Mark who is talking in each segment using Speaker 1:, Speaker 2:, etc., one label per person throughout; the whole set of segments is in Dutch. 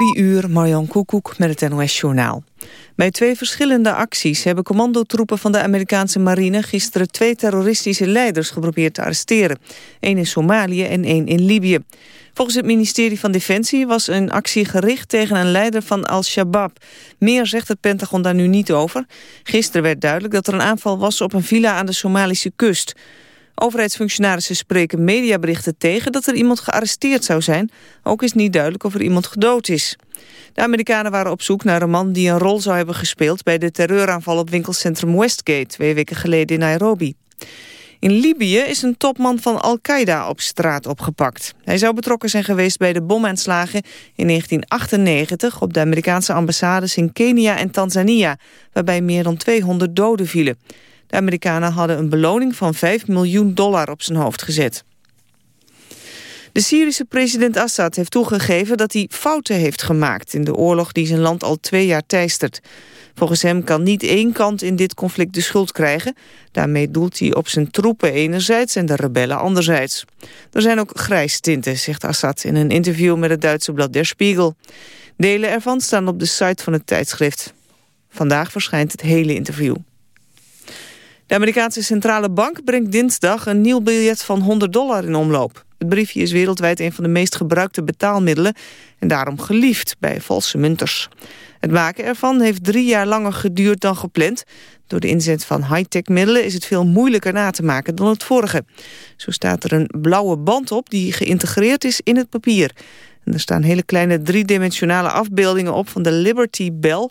Speaker 1: Drie uur, Marjan Koekoek met het NOS-journaal. Bij twee verschillende acties hebben commandotroepen van de Amerikaanse marine... gisteren twee terroristische leiders geprobeerd te arresteren. Eén in Somalië en één in Libië. Volgens het ministerie van Defensie was een actie gericht tegen een leider van Al-Shabaab. Meer zegt het Pentagon daar nu niet over. Gisteren werd duidelijk dat er een aanval was op een villa aan de Somalische kust. Overheidsfunctionarissen spreken mediaberichten tegen dat er iemand gearresteerd zou zijn. Ook is niet duidelijk of er iemand gedood is. De Amerikanen waren op zoek naar een man die een rol zou hebben gespeeld... bij de terreuraanval op winkelcentrum Westgate twee weken geleden in Nairobi. In Libië is een topman van Al-Qaeda op straat opgepakt. Hij zou betrokken zijn geweest bij de bomaanslagen in 1998... op de Amerikaanse ambassades in Kenia en Tanzania... waarbij meer dan 200 doden vielen. De Amerikanen hadden een beloning van 5 miljoen dollar op zijn hoofd gezet. De Syrische president Assad heeft toegegeven dat hij fouten heeft gemaakt... in de oorlog die zijn land al twee jaar teistert. Volgens hem kan niet één kant in dit conflict de schuld krijgen. Daarmee doelt hij op zijn troepen enerzijds en de rebellen anderzijds. Er zijn ook grijstinten, zegt Assad in een interview met het Duitse blad Der Spiegel. Delen ervan staan op de site van het tijdschrift. Vandaag verschijnt het hele interview. De Amerikaanse centrale bank brengt dinsdag een nieuw biljet van 100 dollar in omloop. Het briefje is wereldwijd een van de meest gebruikte betaalmiddelen... en daarom geliefd bij valse munters. Het maken ervan heeft drie jaar langer geduurd dan gepland. Door de inzet van high-tech middelen is het veel moeilijker na te maken dan het vorige. Zo staat er een blauwe band op die geïntegreerd is in het papier. En er staan hele kleine driedimensionale afbeeldingen op van de Liberty Bell...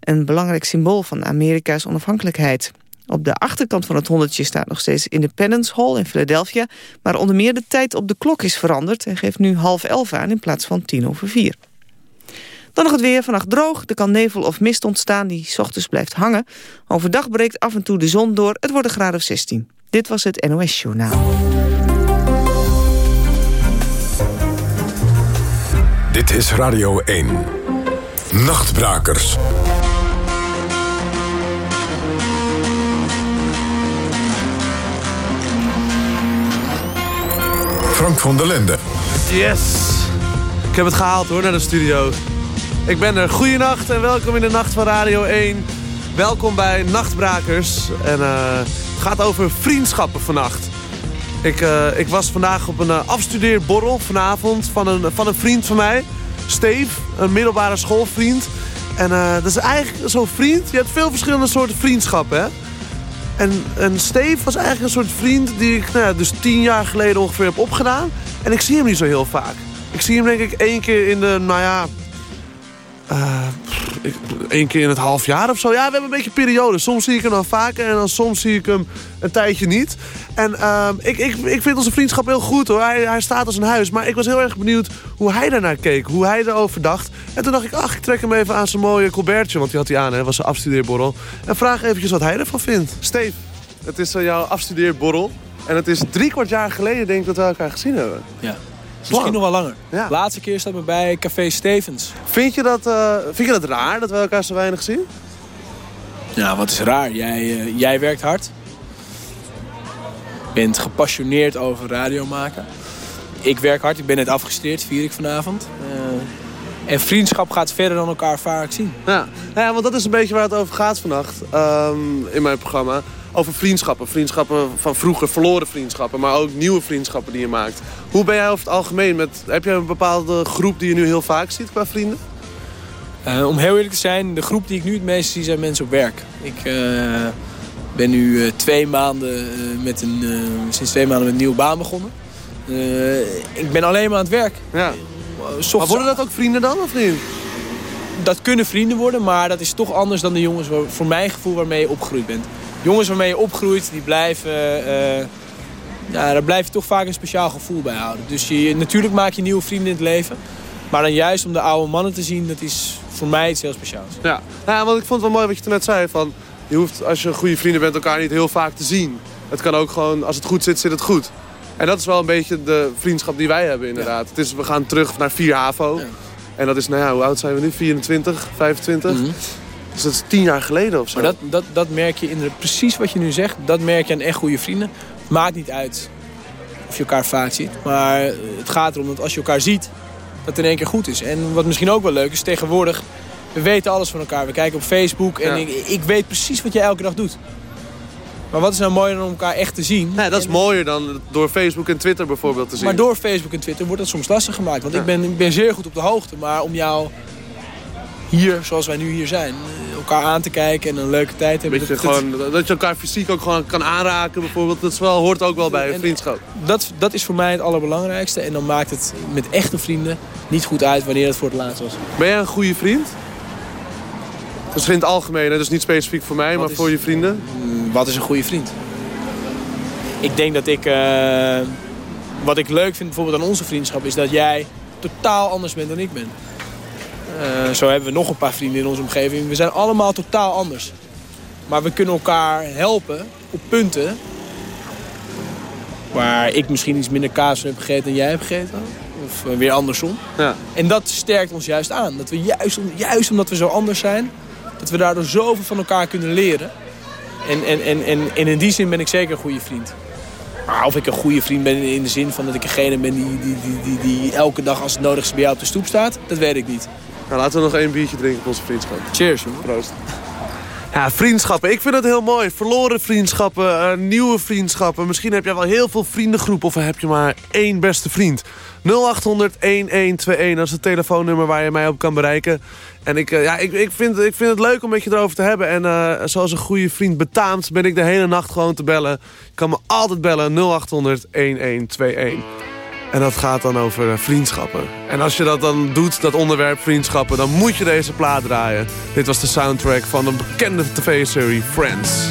Speaker 1: een belangrijk symbool van Amerika's onafhankelijkheid. Op de achterkant van het honderdje staat nog steeds Independence Hall in Philadelphia. Maar onder meer de tijd op de klok is veranderd en geeft nu half elf aan in plaats van tien over vier. Dan nog het weer, vannacht droog. Er kan nevel of mist ontstaan die s ochtends blijft hangen. Overdag breekt af en toe de zon door. Het wordt een graad of 16. Dit was het NOS Journaal.
Speaker 2: Dit is Radio 1. Nachtbrakers. Frank van der Lende.
Speaker 3: Yes! Ik heb het gehaald hoor, naar de studio. Ik ben er. Goeienacht en welkom in de Nacht van Radio 1. Welkom bij Nachtbrakers. En uh, het gaat over vriendschappen vannacht. Ik, uh, ik was vandaag op een uh, afstudeerborrel vanavond van een, van een vriend van mij. Steve, een middelbare schoolvriend. En dat is eigenlijk zo'n vriend. Je hebt veel verschillende soorten vriendschappen, hè? En, en Steve was eigenlijk een soort vriend die ik nou ja, dus tien jaar geleden ongeveer heb opgedaan. En ik zie hem niet zo heel vaak. Ik zie hem denk ik één keer in de, nou ja... Uh, één keer in het half jaar of zo. Ja, we hebben een beetje periodes. Soms zie ik hem dan vaker en dan soms zie ik hem een tijdje niet. En uh, ik, ik, ik vind onze vriendschap heel goed hoor. Hij, hij staat als een huis. Maar ik was heel erg benieuwd hoe hij daarnaar keek. Hoe hij erover dacht. En toen dacht ik, ach, ik trek hem even aan zijn mooie colbertje. Want die had hij aan, hè. was zijn afstudeerborrel. En vraag eventjes wat hij ervan vindt. Steve, het is uh, jouw afstudeerborrel. En het is drie kwart jaar geleden denk ik dat we elkaar gezien hebben.
Speaker 4: Ja. Misschien nog wel langer. Ja. Laatste keer staat me bij Café Stevens.
Speaker 3: Vind je, dat, uh, vind je dat raar dat we elkaar zo weinig zien?
Speaker 4: Ja, wat is raar? Jij, uh, jij werkt hard. Bent gepassioneerd over radio maken. Ik werk hard. Ik ben net afgestudeerd, vier ik vanavond. Uh, en vriendschap gaat verder dan elkaar vaak zien.
Speaker 3: Ja. ja, want dat is een beetje waar het over gaat vannacht um, in mijn programma over vriendschappen. Vriendschappen van vroeger, verloren vriendschappen, maar ook nieuwe vriendschappen die je maakt. Hoe ben jij over het algemeen? Met, heb je een bepaalde groep die je nu heel vaak ziet qua vrienden?
Speaker 4: Uh, om heel eerlijk te zijn, de groep die ik nu het meest zie zijn mensen op werk. Ik uh, ben nu uh, twee maanden met een, sinds twee maanden met een nieuwe baan begonnen. ik ben alleen maar aan het werk.
Speaker 3: Ja. maar worden dat ook vrienden dan of niet?
Speaker 4: Dat kunnen vrienden worden, maar dat is toch anders dan de jongens voor mijn gevoel waarmee je opgegroeid bent jongens waarmee je opgroeit, die blijven... Uh, ja, daar blijf je toch vaak een speciaal gevoel bij houden. Dus je, natuurlijk maak je nieuwe vrienden in het leven. Maar dan juist om de oude mannen te zien, dat is voor mij iets heel speciaals.
Speaker 3: Ja, ja want ik vond het wel mooi wat je toen net zei. Van, je hoeft als je goede vrienden bent elkaar niet heel vaak te zien. Het kan ook gewoon, als het goed zit, zit het goed. En dat is wel een beetje de vriendschap die wij hebben inderdaad. Het is, we gaan terug naar 4 HAVO. Ja. En dat is, nou ja, hoe oud zijn we nu? 24, 25? Mm -hmm. Dus dat is tien jaar geleden of zo.
Speaker 4: Maar dat, dat, dat merk je in precies wat je nu zegt. Dat merk je aan echt goede vrienden. Maakt niet uit of je elkaar vaak ziet. Maar het gaat erom dat als je elkaar ziet, dat het in één keer goed is. En wat misschien ook wel leuk is, tegenwoordig, we weten alles van elkaar. We kijken op Facebook en ik, ik weet precies wat jij elke dag doet. Maar wat is nou mooier dan om elkaar echt te zien?
Speaker 5: Nee, dat is mooier dan door Facebook en Twitter bijvoorbeeld te zien.
Speaker 4: Maar door Facebook en Twitter wordt dat soms lastig gemaakt. Want ik, ben, ik ben zeer goed op de hoogte. Maar om jou hier, zoals wij nu hier zijn, eh, elkaar aan te kijken en een leuke tijd hebben.
Speaker 5: Dat, je, gewoon, dat je elkaar fysiek ook gewoon kan aanraken bijvoorbeeld. Dat is wel, hoort ook wel bij een vriendschap.
Speaker 4: Dat, dat is voor mij het allerbelangrijkste. En dan maakt het met echte vrienden niet goed uit wanneer het voor het laatst was.
Speaker 5: Ben jij een goede vriend? Dat is in het algemeen, dus niet specifiek voor mij, maar voor je vrienden?
Speaker 4: Mm, wat is een goede vriend? Ik denk dat ik... Uh, wat ik leuk vind bijvoorbeeld aan onze vriendschap... is dat jij totaal anders bent dan ik ben. Uh, zo hebben we nog een paar vrienden in onze omgeving. We zijn allemaal totaal anders. Maar we kunnen elkaar helpen op punten... waar ik misschien iets minder kaas heb gegeten dan jij hebt gegeten. Of uh, weer andersom. Ja. En dat sterkt ons juist aan. Dat we juist, juist omdat we zo anders zijn dat we daardoor zoveel van elkaar kunnen leren. En, en, en, en, en in die zin ben ik zeker een goede vriend. Maar of ik een goede vriend ben in de zin van dat ik degene ben die, die, die, die, die elke dag als het nodig is bij jou op de stoep staat, dat weet ik niet.
Speaker 5: Nou, laten we nog één biertje drinken op onze vriendschap.
Speaker 4: Cheers, jongen.
Speaker 5: Proost. Ja, vriendschappen. Ik vind het heel mooi. Verloren vriendschappen, uh, nieuwe vriendschappen. Misschien heb jij wel heel veel vriendengroepen of heb je maar één beste vriend. 0800-1121, dat is het telefoonnummer waar je mij op kan bereiken. En ik, uh, ja, ik, ik, vind, ik vind het leuk om met je erover te hebben. En uh, zoals een goede vriend betaamt, ben ik de hele nacht gewoon te bellen. Je kan me altijd bellen, 0800-1121. En dat gaat dan over uh, vriendschappen. En als je dat dan doet, dat onderwerp vriendschappen... dan moet je deze plaat draaien. Dit was de soundtrack van een bekende tv-serie Friends.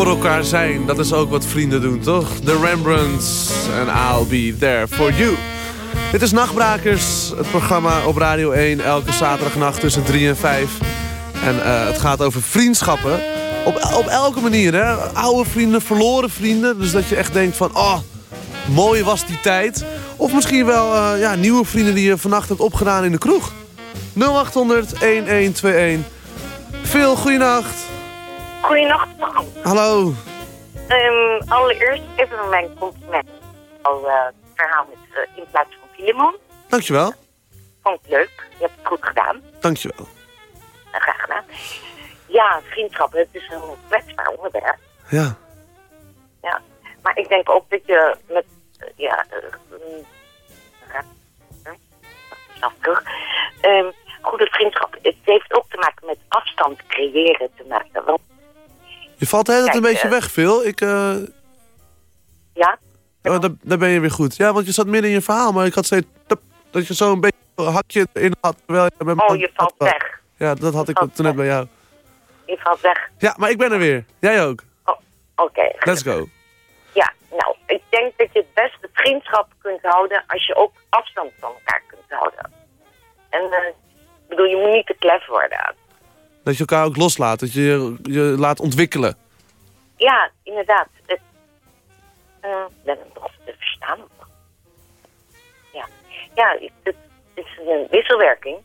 Speaker 5: Voor elkaar zijn. Dat is ook wat vrienden doen, toch? The Rembrandts en I'll be there for you. Dit is Nachtbrakers, het programma op Radio 1... elke zaterdagnacht tussen 3 en 5. En uh, het gaat over vriendschappen. Op, op elke manier, hè. Oude vrienden, verloren vrienden. Dus dat je echt denkt van... oh, mooi was die tijd.
Speaker 3: Of misschien wel eh, ja, nieuwe vrienden die je vannacht hebt opgedaan in de kroeg. 0800 1121. Phil, goeienacht.
Speaker 6: Goedenacht.
Speaker 3: Hallo.
Speaker 6: Um, allereerst even mijn compliment. Al uh, verhaal met uh, in plaats van Filemon.
Speaker 3: Dankjewel.
Speaker 6: Vond het leuk. Je hebt het goed gedaan.
Speaker 3: Dankjewel.
Speaker 6: Uh, graag gedaan. Ja, vriendschap, het is een kwetsbaar onderwerp.
Speaker 3: Ja.
Speaker 6: Ja, maar ik denk ook dat je met, ja, snap terug. Um, goede vriendschap, het heeft ook te maken met afstand creëren te maken. Want,
Speaker 3: je valt de hele tijd een beetje
Speaker 6: uh,
Speaker 3: weg, Phil. Ik, uh...
Speaker 6: Ja?
Speaker 3: Oh, daar, daar ben je weer goed. Ja, want je zat midden in je verhaal, maar ik had steeds dat je zo een beetje een hakje in had. Terwijl je bij
Speaker 6: oh, je valt weg.
Speaker 3: Ja, dat had
Speaker 6: je
Speaker 3: ik toen net bij jou.
Speaker 6: Je valt weg.
Speaker 3: Ja, maar ik ben er weer. Jij ook.
Speaker 6: Oh, Oké. Okay,
Speaker 3: Let's go.
Speaker 6: Ja, nou, ik denk dat je het beste vriendschap kunt houden als je ook afstand van elkaar kunt houden. En uh, ik bedoel, je moet niet te klef worden.
Speaker 3: Dat je elkaar ook loslaat, dat je je laat ontwikkelen.
Speaker 6: Ja, inderdaad. Het, uh, ben ik nog te verstaan. Ja, ja het, het is een wisselwerking.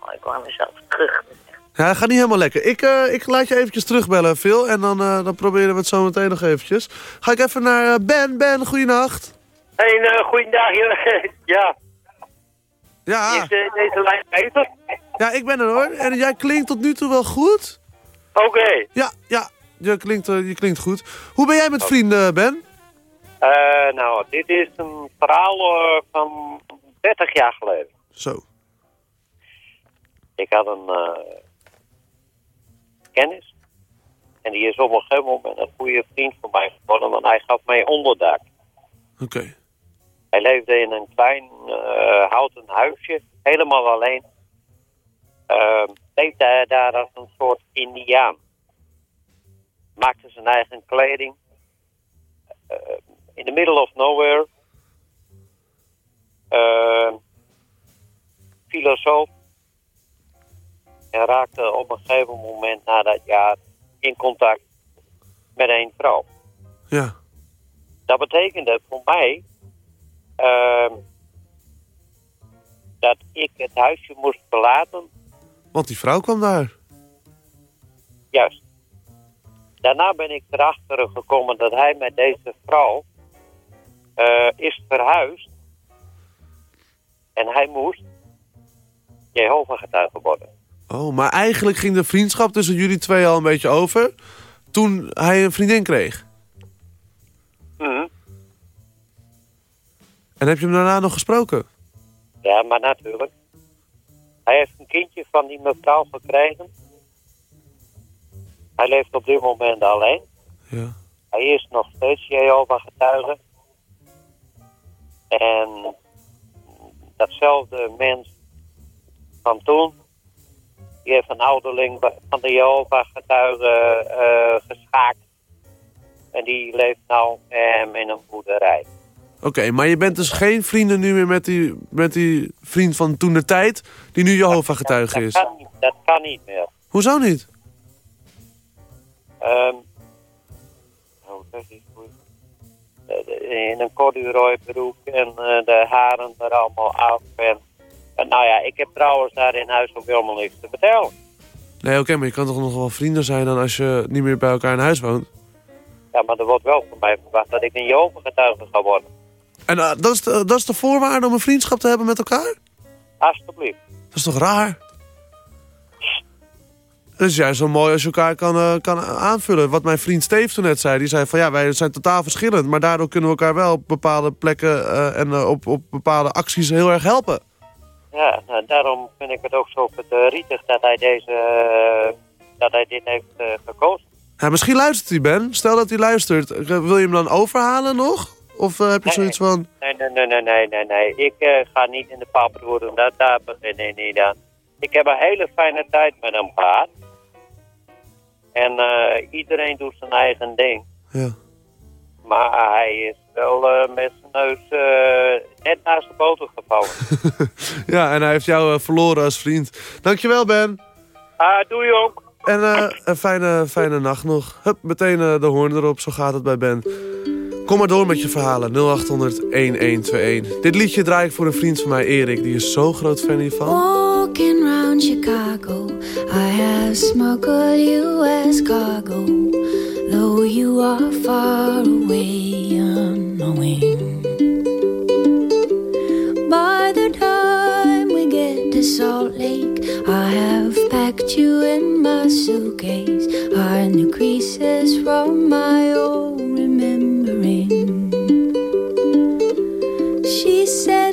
Speaker 6: Oh, ik hoor mezelf terug.
Speaker 3: Ja, gaat niet helemaal lekker. Ik, uh, ik laat je eventjes terugbellen, Phil. En dan, uh, dan proberen we het zo meteen nog eventjes. Ga ik even naar Ben. Ben, goeienacht.
Speaker 7: Hey, uh, goeiedag. ja.
Speaker 3: Ja.
Speaker 7: Is deze lijn beter?
Speaker 3: Ja, ik ben er hoor. En jij klinkt tot nu toe wel goed.
Speaker 7: Oké. Okay.
Speaker 3: Ja, ja. Je klinkt, je klinkt goed. Hoe ben jij met vrienden, Ben?
Speaker 7: nou, dit is een verhaal van 30 jaar geleden.
Speaker 3: Zo.
Speaker 7: Ik had een kennis. En die is op een gegeven moment een goede vriend van mij geworden, want hij gaf mij onderdak.
Speaker 3: Oké. Okay.
Speaker 7: Hij leefde in een klein uh, houten huisje, helemaal alleen. Leefde hij daar als een soort indiaan. Maakte zijn eigen kleding. Uh, in the middle of nowhere. filosoof. En raakte op een gegeven moment na dat jaar in contact met een vrouw.
Speaker 3: Ja.
Speaker 7: Dat betekende voor mij uh, dat ik het huisje moest verlaten.
Speaker 3: Want die vrouw kwam daar.
Speaker 7: Juist. Daarna ben ik erachter gekomen dat hij met deze vrouw uh, is verhuisd. En hij moest Jehovah getuige worden.
Speaker 3: Oh, maar eigenlijk ging de vriendschap tussen jullie twee al een beetje over... toen hij een vriendin kreeg.
Speaker 7: Mm.
Speaker 3: En heb je hem daarna nog gesproken?
Speaker 7: Ja, maar natuurlijk. Hij heeft een kindje van die mevrouw gekregen. Hij leeft op dit moment alleen.
Speaker 3: Ja.
Speaker 7: Hij is nog steeds Jehovah getuige. En datzelfde mens van toen die heeft een ouderling van de Jehovah getuigen uh, geschaakt. En die leeft nou um, in een boerderij.
Speaker 3: Oké, okay, maar je bent dus geen vrienden nu meer met die, met die vriend van toen de tijd... die nu Jehovah getuige
Speaker 7: dat,
Speaker 3: is?
Speaker 7: Dat kan, niet, dat kan niet meer.
Speaker 3: Hoezo niet?
Speaker 7: Um, in een corduroy broek en uh, de haren er allemaal af. En nou ja, ik heb trouwens daar in huis ook helemaal niks te vertellen.
Speaker 3: Nee, oké, okay, maar je kan toch nog wel vrienden zijn dan als je niet meer bij elkaar in huis woont?
Speaker 7: Ja, maar er wordt wel van mij verwacht dat ik een Jehovah getuige ga worden.
Speaker 3: En uh, dat, is de, dat is de voorwaarde om een vriendschap te hebben met elkaar?
Speaker 7: Alsjeblieft.
Speaker 3: Dat is toch raar? Het is juist zo mooi als je elkaar kan, uh, kan aanvullen. Wat mijn vriend Steve toen net zei. Die zei van ja, wij zijn totaal verschillend. Maar daardoor kunnen we elkaar wel op bepaalde plekken uh, en op, op bepaalde acties heel erg helpen.
Speaker 7: Ja, nou, daarom vind ik het ook zo verdrietig dat hij, deze, dat hij dit heeft gekozen.
Speaker 3: Ja, misschien luistert hij, Ben. Stel dat hij luistert. Wil je hem dan overhalen nog? Of uh, heb je
Speaker 7: nee,
Speaker 3: zoiets van...
Speaker 7: Nee, nee, nee, nee, nee, nee. nee. Ik ga niet in de paperoer doen. Dat, daar begin ik niet aan. Ik heb een hele fijne tijd met hem gehad. En iedereen doet zijn eigen ding.
Speaker 3: Ja.
Speaker 7: Maar hij is wel uh, met zijn neus uh, net naast de boter gevallen.
Speaker 3: ja, en hij heeft jou uh, verloren als vriend. Dankjewel, Ben.
Speaker 7: Ah, doe je ook.
Speaker 3: En een fijne, fijne nacht nog. Hup, meteen de hoorn erop, zo gaat het bij Ben. Kom maar door met je verhalen. 0800-1121. Dit liedje draai ik voor een vriend van mij, Erik. Die is zo groot fan hiervan.
Speaker 8: Walking round Chicago, I have smuggled you as cargo. Though you are far away, unknowing. By the time we get to Salt Lake, I have packed you in my suitcase. Are the creases from my old said,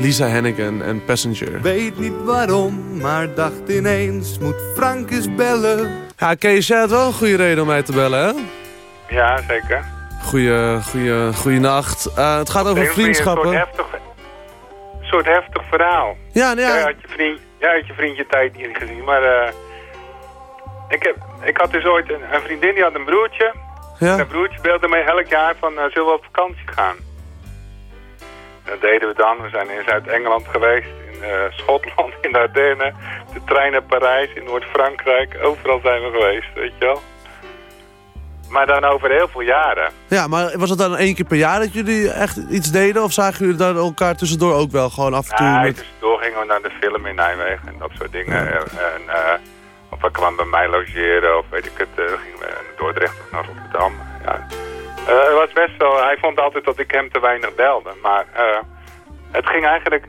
Speaker 3: Lisa Hennigan en Passenger.
Speaker 9: Weet niet waarom, maar dacht ineens, moet Frank eens bellen.
Speaker 3: Ja, Kees, jij had wel een goede reden om mij te bellen, hè?
Speaker 10: Ja, zeker.
Speaker 3: Goeie, goeie, goeie nacht. Eh, het gaat over
Speaker 10: Een soort
Speaker 3: vriendschappen.
Speaker 10: heftig, een soort heftig verhaal.
Speaker 3: Ja, nou
Speaker 10: Jij
Speaker 3: ja.
Speaker 10: had je vriend, jij had je vriendje tijd niet gezien, maar eh, ik, heb, ik had dus ooit een, een vriendin die had een broertje.
Speaker 3: ja.
Speaker 10: En dat broertje belde mij elk jaar van, eh, zullen we op vakantie gaan? Dat deden we dan. We zijn in Zuid-Engeland geweest, in eh, Schotland, in de Ardennen, de trein naar Parijs, in Noord-Frankrijk. Overal zijn we geweest, weet je wel. maar dan over heel veel jaren.
Speaker 3: Ja, maar was het dan één keer per jaar dat jullie echt iets deden? Of zagen jullie dan elkaar tussendoor ook wel gewoon af en toe?
Speaker 10: Nee,
Speaker 3: met-
Speaker 10: tussendoor gingen we naar de film in Nijmegen en dat soort dingen. En, eh, of hij kwam bij mij logeren of weet ik het, eh, gingen we naar Dordrecht of naar Rotterdam. Ja. Eh, het was best wel, hij vond altijd dat ik hem te weinig belde. Maar eh, het ging eigenlijk,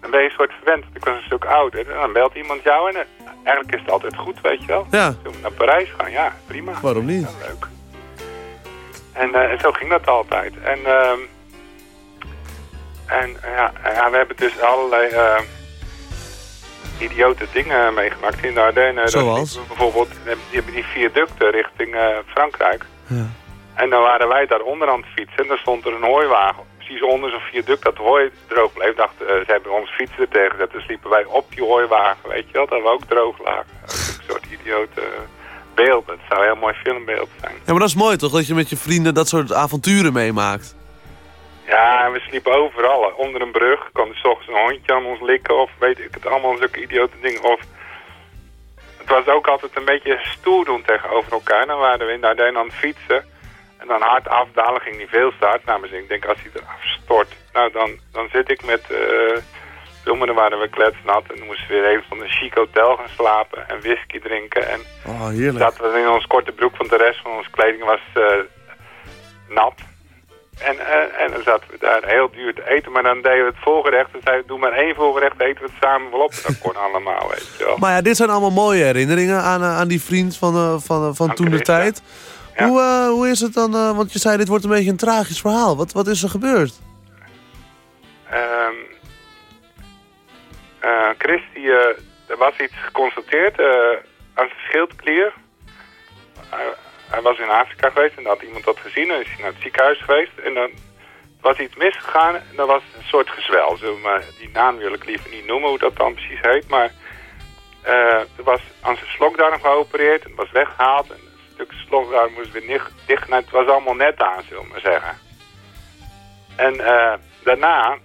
Speaker 10: dan ben je een soort verwend. Ik was een stuk ouder. En dan belt iemand jou en eh, eigenlijk is het altijd goed, weet je wel.
Speaker 3: Ja,
Speaker 10: Zullen we naar Parijs gaan? Ja, prima.
Speaker 3: waarom niet?
Speaker 10: Ja, leuk. En, en zo ging dat altijd. En, ehm, en ja, ja, we hebben dus allerlei eh, idiote dingen meegemaakt in de Ardennen.
Speaker 3: Zoals?
Speaker 10: Bijvoorbeeld, die hebben die viaducten richting Frankrijk.
Speaker 3: Ja.
Speaker 10: En dan waren wij daar onderaan het fietsen en dan stond er een hooiwagen. Precies onder zo'n viaduct dat de hooi droog bleef. Dachten, eh, ze hebben ons fietsen er tegen gezet. Dus liepen wij op die hooiwagen, weet je wel. Dat we ook droog lagen. Een soort idiote beeld. Het zou een heel mooi filmbeeld zijn.
Speaker 3: Ja, maar dat is mooi toch? Dat je met je vrienden dat soort avonturen meemaakt.
Speaker 10: Ja, en we sliepen overal. Onder een brug kwam er 's ochtends een hondje aan ons likken of weet ik het allemaal, zulke idiote dingen. Of het was ook altijd een beetje stoer doen tegenover elkaar. Dan waren we in de aan het fietsen. En dan hard afdalen ging niet veel start. Maar ik denk als hij eraf stort, nou dan, dan zit ik met... eh filmen, waren we kletsnat en moesten we weer even van een chic hotel gaan slapen en whisky drinken. En
Speaker 3: Oh, heerlijk.
Speaker 10: zaten we in ons korte broek, want de rest van onze kleding was eh, nat. En, eh, en dan zaten we daar heel duur te eten, maar dan deden we het voorgerecht. En zeiden we, doe maar één voorgerecht, eten we het samen wel op. Dat kon allemaal, weet je wel.
Speaker 3: Maar ja, dit zijn allemaal mooie herinneringen aan, aan die vriend van, van, van
Speaker 10: Aan
Speaker 3: toen de tijd.
Speaker 10: Ja.
Speaker 3: Hoe, eh, hoe is het dan, eh, want je zei dit wordt een beetje een tragisch verhaal. Wat, wat is er gebeurd?
Speaker 10: Ehm eh, Chris, die, er was iets geconstateerd aan zijn schildklier. Hij, was in Afrika geweest en had iemand dat gezien. En is hij naar het ziekenhuis geweest. En dan was iets misgegaan en er was een soort gezwel. Zullen we maar, die naam wil ik liever niet noemen hoe dat dan precies heet. Maar er was aan zijn slokdarm geopereerd en was weggehaald. En stuk slokdarm moest weer dicht. Het was allemaal net aan, zullen we maar zeggen. En eh, daarna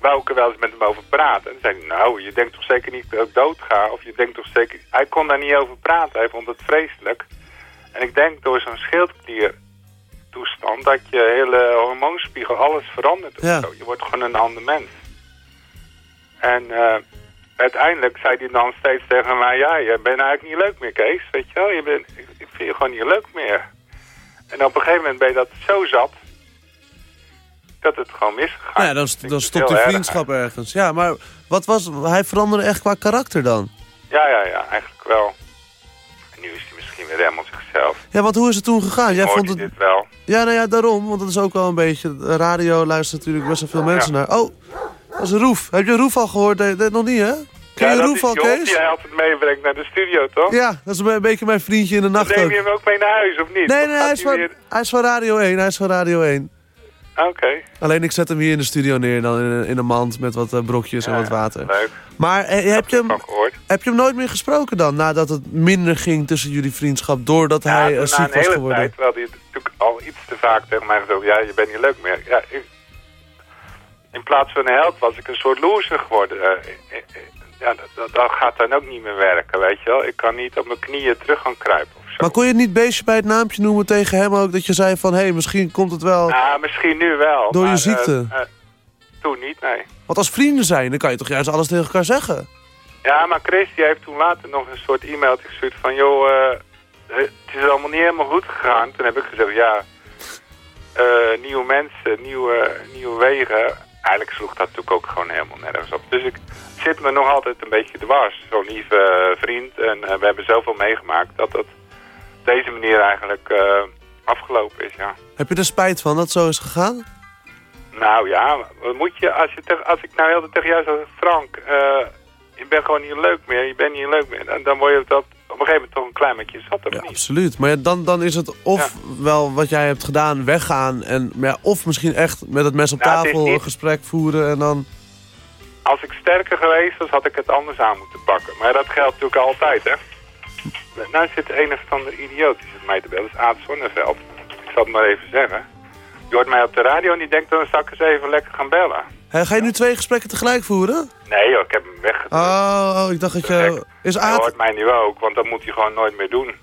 Speaker 10: wou ik er wel eens met hem over praten. En zei ik, nou, je denkt toch zeker niet dat ik dood ga? Of je denkt toch zeker... Hij kon daar niet over praten, hij vond het vreselijk. En ik denk door zo'n schildkliertoestand dat je hele hormoonspiegel, alles verandert.
Speaker 3: Ja.
Speaker 10: zo. Je wordt gewoon een ander mens. En eh, uiteindelijk zei hij dan steeds tegen mij, ja, je bent eigenlijk niet leuk meer, Kees. Weet je wel, je bent, vind je gewoon niet leuk meer. En op een gegeven moment ben je dat zo zat, dat het gewoon misgegaan
Speaker 3: Nou ja, dan, dan stopt
Speaker 10: erg
Speaker 3: vriendschap ergens. Ja, maar wat was, hij veranderde echt qua karakter dan?
Speaker 10: Ja, ja, ja, eigenlijk wel. En nu is hij misschien weer helemaal zichzelf.
Speaker 3: Ja, want hoe is het toen gegaan? Jij vond het...
Speaker 10: dit wel?
Speaker 3: Ja, nou ja, daarom. Want dat is ook wel een beetje... de Radio luistert natuurlijk best wel veel mensen naar. Oh, dat is Roef. Heb je Roef al gehoord? Nee, nog niet, hè? Ken
Speaker 10: ja,
Speaker 3: je Roef al, Kees?
Speaker 10: die hij altijd meebrengt naar de studio, toch?
Speaker 3: Ja, dat is een beetje mijn vriendje in de nacht
Speaker 10: Neem je hem ook mee naar huis, of niet?
Speaker 3: Nee, nee, hij is, van,
Speaker 10: weer-
Speaker 3: hij is van Radio 1. Hij is van Radio 1.
Speaker 10: Oké.
Speaker 3: Alleen ik zet hem hier in de studio neer dan in, een- in een mand met wat eh, brokjes en
Speaker 10: Ja,
Speaker 3: wat water.
Speaker 10: Leuk.
Speaker 3: Maar eh, heb, je hem, heb je hem nooit meer gesproken dan? Nadat het minder ging tussen jullie vriendschap doordat
Speaker 10: Ja,
Speaker 3: hij eh, ziek
Speaker 10: een
Speaker 3: was
Speaker 10: hele
Speaker 3: geworden?
Speaker 10: tijd, terwijl hij natuurlijk al iets te vaak tegen mij gezegd ja, je bent niet leuk meer. Ja, ik, in plaats van een held was ik een soort loser geworden. Ja, dat, dat, dat gaat dan ook niet meer werken, weet je wel. Ik kan niet op mijn knieën terug gaan kruipen of zo.
Speaker 3: Maar kon je het niet beestje bij het naampje noemen tegen hem ook? Dat je zei van, hé, hey, misschien komt het wel...
Speaker 10: Ja, misschien nu wel.
Speaker 3: Door je ziekte?
Speaker 10: eh, eh, toen niet, nee.
Speaker 3: Want als vrienden zijn, dan kan je toch juist alles tegen elkaar zeggen?
Speaker 10: Ja, maar Chris die heeft toen later nog een soort e-mail gestuurd van... joh, eh, het is allemaal niet helemaal goed gegaan. Toen heb ik gezegd, ja, nieuwe mensen, nieuwe, nieuwe wegen. Eigenlijk sloeg dat natuurlijk ook gewoon helemaal nergens op. Dus ik zit me nog altijd een beetje dwars. Zo'n lieve eh, vriend. En eh, we hebben zoveel meegemaakt dat het op deze manier eigenlijk eh, afgelopen is, ja.
Speaker 3: Heb je er spijt van dat het zo is gegaan?
Speaker 10: Nou ja, wat moet je, als, je als ik nou heel tegen jou zeg, Frank, je bent gewoon niet leuk meer, je bent niet leuk meer. Dan, dan word je dat op een gegeven moment toch een klein beetje zat,
Speaker 3: Ja,
Speaker 10: niet?
Speaker 3: absoluut. Maar ja, dan, dan is het of wel wat jij hebt gedaan, weggaan. En, maar ja, of misschien echt met het mes op
Speaker 10: Nou,
Speaker 3: tafel
Speaker 10: niet-
Speaker 3: een gesprek voeren en dan...
Speaker 10: Als ik sterker geweest was, had ik het anders aan moeten pakken. Maar dat geldt natuurlijk altijd, hè. Nou zit een of andere idioot, die zit mij te bellen. Dat is Aad Zonneveld. Ik zal het maar even zeggen. Die hoort mij op de radio en die denkt, dan zal ik eens even lekker gaan bellen.
Speaker 3: Ga je nu twee gesprekken tegelijk voeren?
Speaker 10: Nee joh, ik heb hem weggedrukt.
Speaker 3: Oh, oh, ik dacht dat je... Is
Speaker 10: Hij
Speaker 3: Aad...
Speaker 10: hoort mij nu ook, want dat moet hij gewoon nooit meer doen.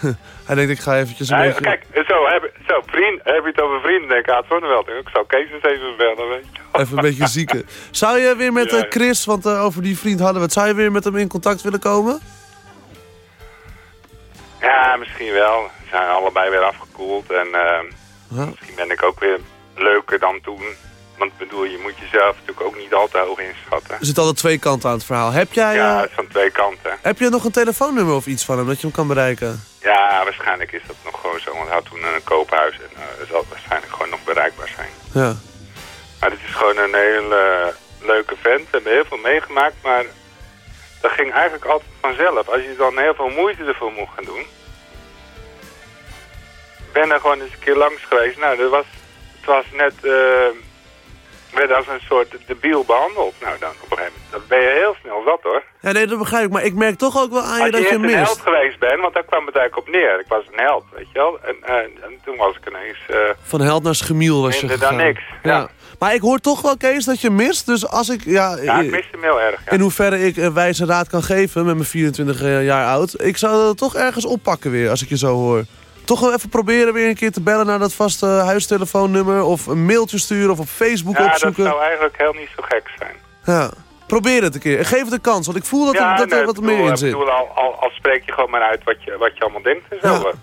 Speaker 3: Hij denkt, ik ga eventjes een
Speaker 10: Nee,
Speaker 3: beetje...
Speaker 10: kijk, zo, heb, zo vriend, heb je het over vrienden, denk ik, ah, Zonneveld. Ik zou Kees eens even bellen, weet je.
Speaker 3: Even een beetje zieken. Zou je weer met eh. Chris, want eh, over die vriend hadden we het... Zou je weer met hem in contact willen komen?
Speaker 10: Ja, misschien wel. We zijn allebei weer afgekoeld en eh, misschien ben ik ook weer leuker dan toen. Want ik bedoel, je moet jezelf natuurlijk ook niet al te hoog inschatten.
Speaker 3: Er zit altijd twee kanten aan het verhaal. Heb jij,
Speaker 10: Ja,
Speaker 3: eh,
Speaker 10: het is van twee kanten.
Speaker 3: heb je nog een telefoonnummer of iets van hem, dat je hem kan bereiken?
Speaker 10: Ja, waarschijnlijk is dat nog gewoon zo. Want hij had toen een koophuis en dat zal waarschijnlijk gewoon nog bereikbaar zijn.
Speaker 3: Ja.
Speaker 10: Maar het is gewoon een hele leuke vent. We hebben heel veel meegemaakt, maar dat ging eigenlijk altijd vanzelf. Als je dan heel veel moeite ervoor moet gaan doen. Ik ben er gewoon eens een keer langs geweest. Nou, dat was, het was net... eh werd als een soort debiel behandeld. Nou, dan op een gegeven moment dan ben je heel snel zat, hoor.
Speaker 3: Ja, nee, dat begrijp ik. Maar ik merk toch ook wel aan je
Speaker 10: Als je
Speaker 3: dat je
Speaker 10: echt
Speaker 3: hem
Speaker 10: een held
Speaker 3: mist.
Speaker 10: geweest bent, want daar kwam het eigenlijk op neer. Ik was een held, weet je wel. En, eh, en toen was ik ineens... eh,
Speaker 3: Van held naar schemiel was je
Speaker 10: Minder dan
Speaker 3: gegaan.
Speaker 10: niks, ja.
Speaker 3: Maar ik hoor toch wel, Kees, dat je mist. Dus als ik... Ja,
Speaker 10: ja, ik
Speaker 3: eh,
Speaker 10: miste hem heel erg, ja.
Speaker 3: In hoeverre ik een wijze raad kan geven met mijn 24 jaar oud. Ik zou dat toch ergens oppakken weer, als ik je zo hoor. Toch wel even proberen weer een keer te bellen naar dat vaste huistelefoonnummer. Of een mailtje sturen of op Facebook
Speaker 10: ja,
Speaker 3: opzoeken.
Speaker 10: dat zou eigenlijk heel niet zo gek zijn.
Speaker 3: Ja. Probeer het een keer. En Geef het een kans, want ik voel dat,
Speaker 10: ja,
Speaker 3: er, dat
Speaker 10: nee,
Speaker 3: er wat
Speaker 10: ik bedoel,
Speaker 3: meer in
Speaker 10: ik
Speaker 3: zit.
Speaker 10: bedoel, al, al, al spreek je gewoon maar uit wat je, wat je allemaal denkt en zo.
Speaker 3: Ja.
Speaker 10: Dat,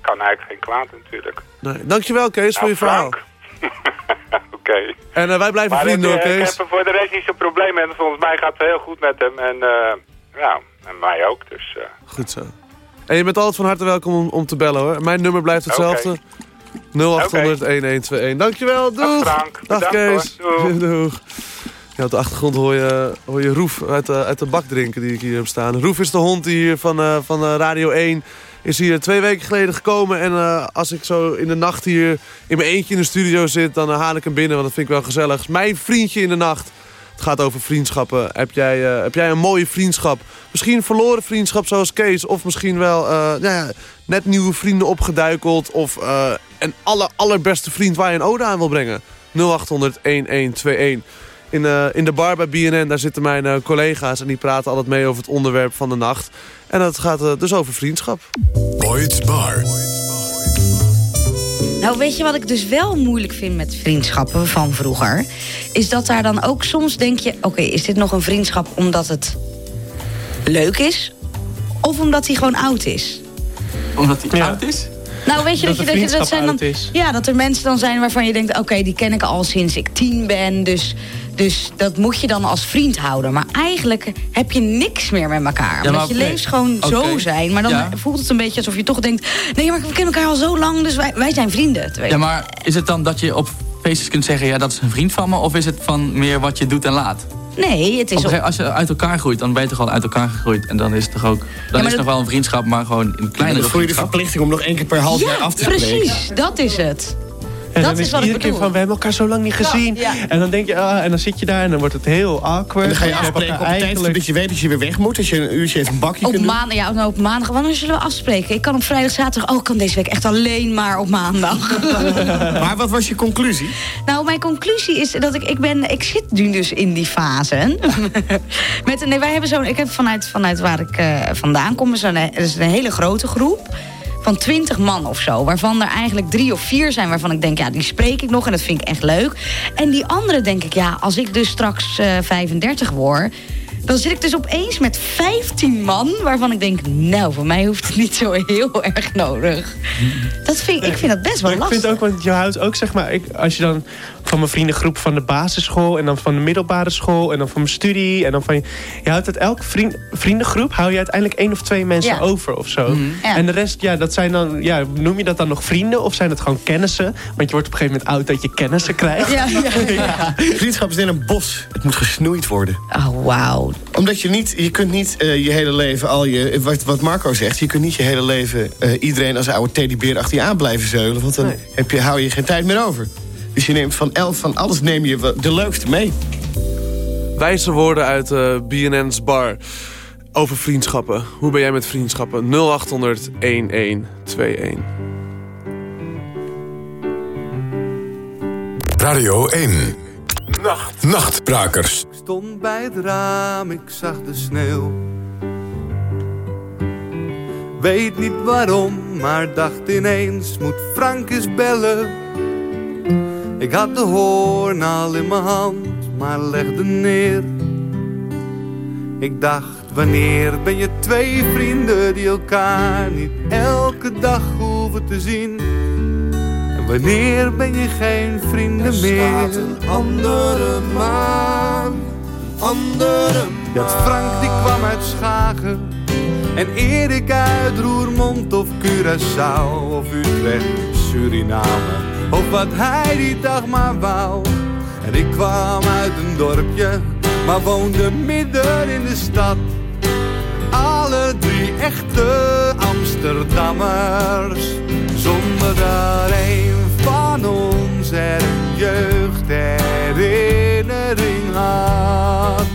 Speaker 10: kan eigenlijk geen kwaad natuurlijk.
Speaker 3: Nee. Dankjewel, Kees, voor
Speaker 10: Nou,
Speaker 3: je verhaal.
Speaker 10: Oké.
Speaker 3: En eh, wij blijven
Speaker 10: Maar
Speaker 3: vrienden,
Speaker 10: ik,
Speaker 3: hoor,
Speaker 10: eh, ik
Speaker 3: Kees.
Speaker 10: heb er voor de rest niet zo'n probleem mee. Volgens mij gaat het heel goed met hem. En eh, ja, en mij ook. Dus
Speaker 3: Goed zo. En je bent altijd van harte welkom om, om te bellen, hoor. Mijn nummer blijft hetzelfde. 0800-1121. Dankjewel, doeg!
Speaker 10: Dag Frank,
Speaker 3: Dag Kees.
Speaker 10: Doeg.
Speaker 3: Doeg. Ja, op de achtergrond hoor je, hoor je Roef uit de, uit de bak drinken die ik hier heb staan. Roef is de hond die hier van, eh, van eh, Radio 1 is hier twee weken geleden gekomen. En eh, als ik zo in de nacht hier in mijn eentje in de studio zit, dan haal ik hem binnen. Want dat vind ik wel gezellig. Mijn vriendje in de nacht. Het gaat over vriendschappen. Heb jij, eh, heb jij een mooie vriendschap? Misschien verloren vriendschap zoals Kees. Of misschien wel eh, ja, net nieuwe vrienden opgeduikeld. Of eh, een aller, allerbeste vriend waar je een ode aan wil brengen. 0800 1121. In, eh, in de bar bij BNN, daar zitten mijn collega's en die praten altijd mee over het onderwerp van de nacht. En dat gaat dus over vriendschap.
Speaker 2: Boyd's Bar.
Speaker 11: Nou, weet je wat ik dus wel moeilijk vind met vriendschappen van vroeger? Is dat daar dan ook soms denk je... oké, is dit nog een vriendschap omdat het leuk is? Of omdat hij gewoon oud is?
Speaker 12: Omdat hij oud is?
Speaker 11: Nou, weet je dat,
Speaker 12: Dat
Speaker 11: je, dat, je, dat
Speaker 12: vriendschap
Speaker 11: zijn dan. Ja, dat er mensen dan zijn waarvan je denkt: oké, die ken ik al sinds ik tien ben. Dus, dus dat moet je dan als vriend houden. Maar eigenlijk heb je niks meer met elkaar.
Speaker 12: Ja,
Speaker 11: Omdat je levens gewoon zo zijn. Maar dan
Speaker 12: Ja.
Speaker 11: voelt het een beetje alsof je toch denkt: nee, maar we kennen elkaar al zo lang, dus wij, wij zijn vrienden.
Speaker 12: Ja, maar is het dan dat je op feestjes kunt zeggen... ja, dat is een vriend van me? Of is het van meer wat je doet en laat?
Speaker 11: Nee, het is.
Speaker 12: Op als je uit elkaar groeit, dan ben je toch al uit elkaar gegroeid. En dan is het toch ook... Dan is het
Speaker 11: dat-
Speaker 12: nog wel een vriendschap, maar gewoon een kleinere
Speaker 13: Dan voel je de verplichting om nog één keer per half jaar
Speaker 11: ja,
Speaker 13: af te spreken.
Speaker 11: precies. Dat is het.
Speaker 14: En
Speaker 11: dat
Speaker 14: dan
Speaker 11: is
Speaker 14: is
Speaker 11: wat ik
Speaker 14: iedere keer van, we hebben elkaar zo lang niet gezien.
Speaker 11: ja.
Speaker 14: En dan denk je, ah, en dan zit je daar en dan wordt het heel awkward.
Speaker 13: En dan ga je afspreken op een tijd
Speaker 14: eigenlijk-
Speaker 13: dat je weet dat je weer weg moet. Dat je een uurtje even een bakje
Speaker 11: Op
Speaker 13: kunt doen.
Speaker 11: maandag, ja, nou, op maandag. Wanneer zullen we afspreken? Ik kan op vrijdag, zaterdag. Oh, ik kan deze week echt alleen maar op maandag.
Speaker 13: Maar wat was je conclusie?
Speaker 11: Nou, mijn conclusie is dat ik, ik ben, ik zit nu dus in die fase. Met, nee, wij hebben zo'n, ik heb vanuit, vanuit waar ik eh, vandaan kom, is een, is een hele grote groep van twintig man of zo. Waarvan er eigenlijk drie of vier zijn waarvan ik denk, ja, die spreek ik nog en dat vind ik echt leuk. En die andere denk ik, ja, als ik dus straks eh 35 word. Dan zit ik dus opeens met 15 man waarvan ik denk, nou, voor mij hoeft het niet zo heel erg nodig. Dat vind, ik vind dat best wel
Speaker 14: Maar ik
Speaker 11: lastig.
Speaker 14: vind ook, want je houdt ook, zeg maar, ik, als je dan van mijn vriendengroep van de basisschool en dan van de middelbare school en dan van mijn studie en dan van je, je houdt uit elke vriend, vriendengroep hou je uiteindelijk één of twee mensen
Speaker 11: Ja.
Speaker 14: over of zo.
Speaker 11: Ja.
Speaker 14: En de rest, ja, dat zijn dan, ja, noem je dat dan nog vrienden of zijn het gewoon kennissen? Want je wordt op een gegeven moment oud dat je kennissen krijgt.
Speaker 11: Ja, ja, ja.
Speaker 13: Vriendschap is in een bos. Het moet gesnoeid worden.
Speaker 11: Oh, wauw.
Speaker 13: Omdat je niet, je kunt niet eh, je hele leven al je, wat, wat Marco zegt, je kunt niet je hele leven eh, iedereen als een oude teddybeer achter je aan blijven zeulen. Want dan heb je, hou je geen tijd meer over. Dus je neemt van elf, van alles neem je de leukste mee.
Speaker 3: Wijze woorden uit eh BNN's bar over vriendschappen. Hoe ben jij met vriendschappen? 0800 1121.
Speaker 2: Radio 1. Nacht. Nachtbrakers.
Speaker 9: Ik stond bij het raam, ik zag de sneeuw. weet niet waarom, maar dacht ineens moet Frank eens bellen. Ik had de hoorn al in mijn hand, maar legde neer. Ik dacht, wanneer ben je twee vrienden die elkaar niet elke dag hoeven te zien? En wanneer ben je geen vrienden meer?
Speaker 15: andere maan, andere
Speaker 9: Je had Frank die kwam uit Schagen En Erik uit Roermond of Curaçao Of Utrecht, Suriname Of wat hij die dag maar wou. En ik kwam uit een dorpje Maar woonde midden in de stad. Alle drie echte Amsterdammers. Zonder dat een van ons er een jeugdherinnering had.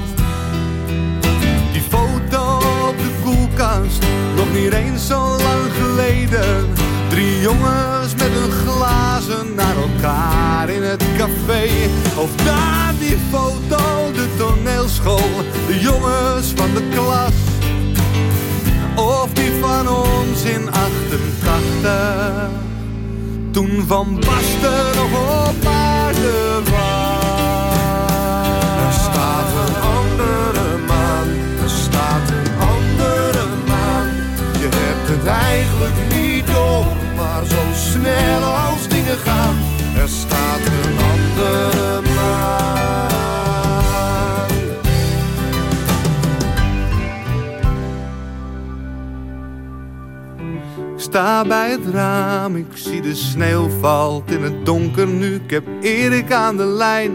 Speaker 9: Die foto op de koelkast, nog niet eens zo lang geleden. Drie jongens met hun glazen naar elkaar in het café. Of daar die foto, de toneelschool, de jongens van de klas. Of die van ons in 88, toen Van Basten nog op aarde was.
Speaker 15: Er staat een andere maan, er staat een andere maan. Je hebt het eigenlijk niet snel als dingen gaan. Er staat een andere maan.
Speaker 9: Ik sta bij het raam, ik zie de sneeuw valt in het donker nu. Ik heb Erik aan de lijn.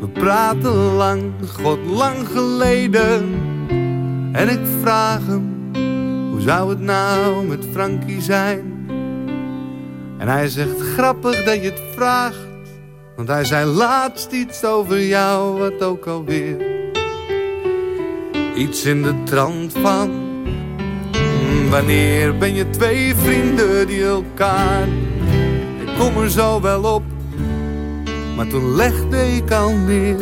Speaker 9: We praten lang, god lang geleden. En ik vraag hem, hoe zou het nou met Frankie zijn? En hij zegt, grappig dat je het vraagt. Want hij zei laatst iets over jou, wat ook alweer. Iets in de trant van Hmm, Wanneer ben je twee vrienden die elkaar... Ik kom er zo wel op, maar toen legde ik al neer.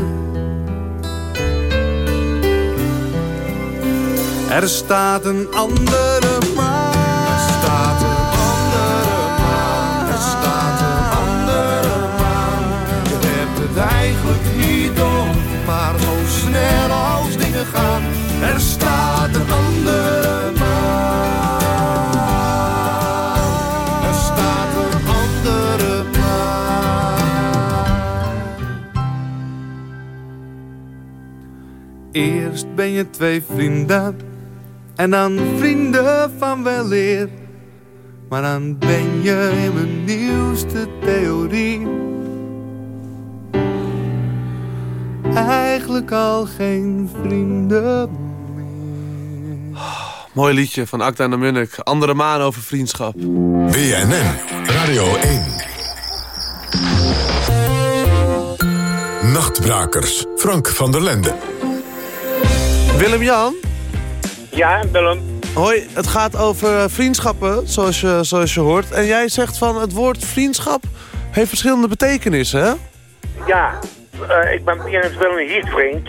Speaker 9: Er staat een andere
Speaker 15: Er staat een andere maan. Er staat een andere maan.
Speaker 9: Eerst ben je twee vrienden en dan vrienden van weleer. Maar dan ben je in mijn nieuwste theorie. Eigenlijk al geen vrienden
Speaker 3: Mooi liedje van Acta en de Munnik. Andere maan over vriendschap.
Speaker 2: BNN Radio 1. Nachtbrakers. Frank van der Lende.
Speaker 3: Willem-Jan?
Speaker 16: Ja, Willem.
Speaker 3: Hoi, het gaat over vriendschappen, zoals je, zoals je hoort. En jij zegt van het woord vriendschap heeft verschillende betekenissen, hè?
Speaker 16: Ja, eh, ik ben Willem Hietvink.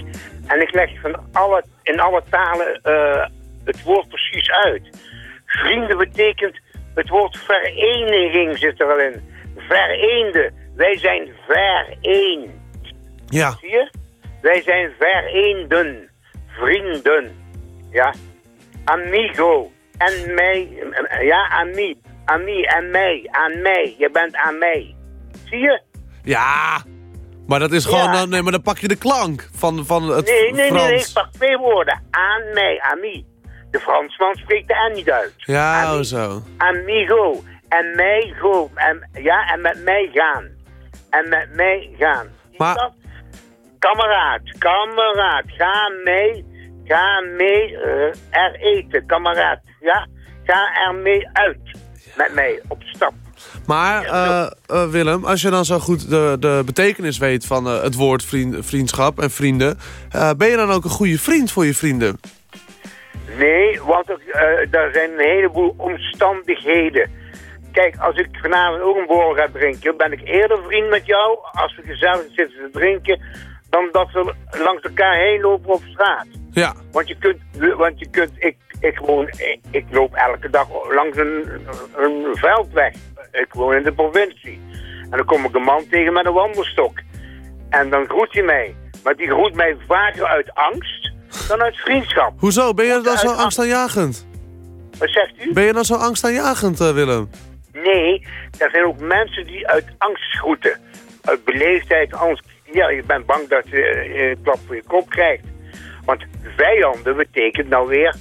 Speaker 16: En ik leg van alle, in alle talen eh, het woord precies uit. Vrienden betekent, het woord vereniging zit er al in. Vereende. Wij zijn vereend.
Speaker 3: Ja.
Speaker 16: Zie je? Wij zijn vereenden. Vrienden. Ja. Amigo. En mij. Ja, ami. Ami en mij. Aan mij. Je bent aan mij. Zie je?
Speaker 3: Ja, maar dat is gewoon...
Speaker 16: Ja.
Speaker 3: dan- nee, maar dan pak je de klank van, van het
Speaker 16: Nee, nee, nee,
Speaker 3: Frans.
Speaker 16: nee. Ik pak twee woorden. Aan mij. Ami. De Fransman spreekt de N niet uit.
Speaker 3: Ja, oh, zo.
Speaker 16: Amigo. En mij go. En, ja, en met mij gaan. En met mij gaan. Dat? Kameraad. Kameraad. Ga mee. Ga mee eh, er eten. Kameraad. Ja? Ga er mee uit. Met mij. Op stap.
Speaker 3: Maar eh, eh, Willem, als je dan zo goed de, de betekenis weet van het woord vriend, vriendschap en vrienden... ben je dan ook een goede vriend voor je vrienden?
Speaker 16: Nee, want er, eh, er zijn een heleboel omstandigheden. Kijk, als ik vanavond ook een borrel ga drinken, ben ik eerder vriend met jou als we gezellig zitten te drinken, dan dat we langs elkaar heen lopen op straat.
Speaker 3: Ja.
Speaker 16: Want je kunt, want je kunt ik, ik, woon, ik, ik loop elke dag langs een, een veldweg. Ik woon in de provincie. En dan kom ik een man tegen met een wandelstok. En dan groet hij mij. Maar die groet mij vaker uit angst dan uit vriendschap.
Speaker 3: Hoezo? Ben je dan zo angstaanjagend?
Speaker 16: Wat zegt u?
Speaker 3: Ben je dan zo angstaanjagend, uh, Willem?
Speaker 16: Nee, er zijn ook mensen die uit angst groeten. Uit beleefdheid, angst. Ja, je bent bang dat je een klap voor je kop krijgt. Want vijanden betekent nou weer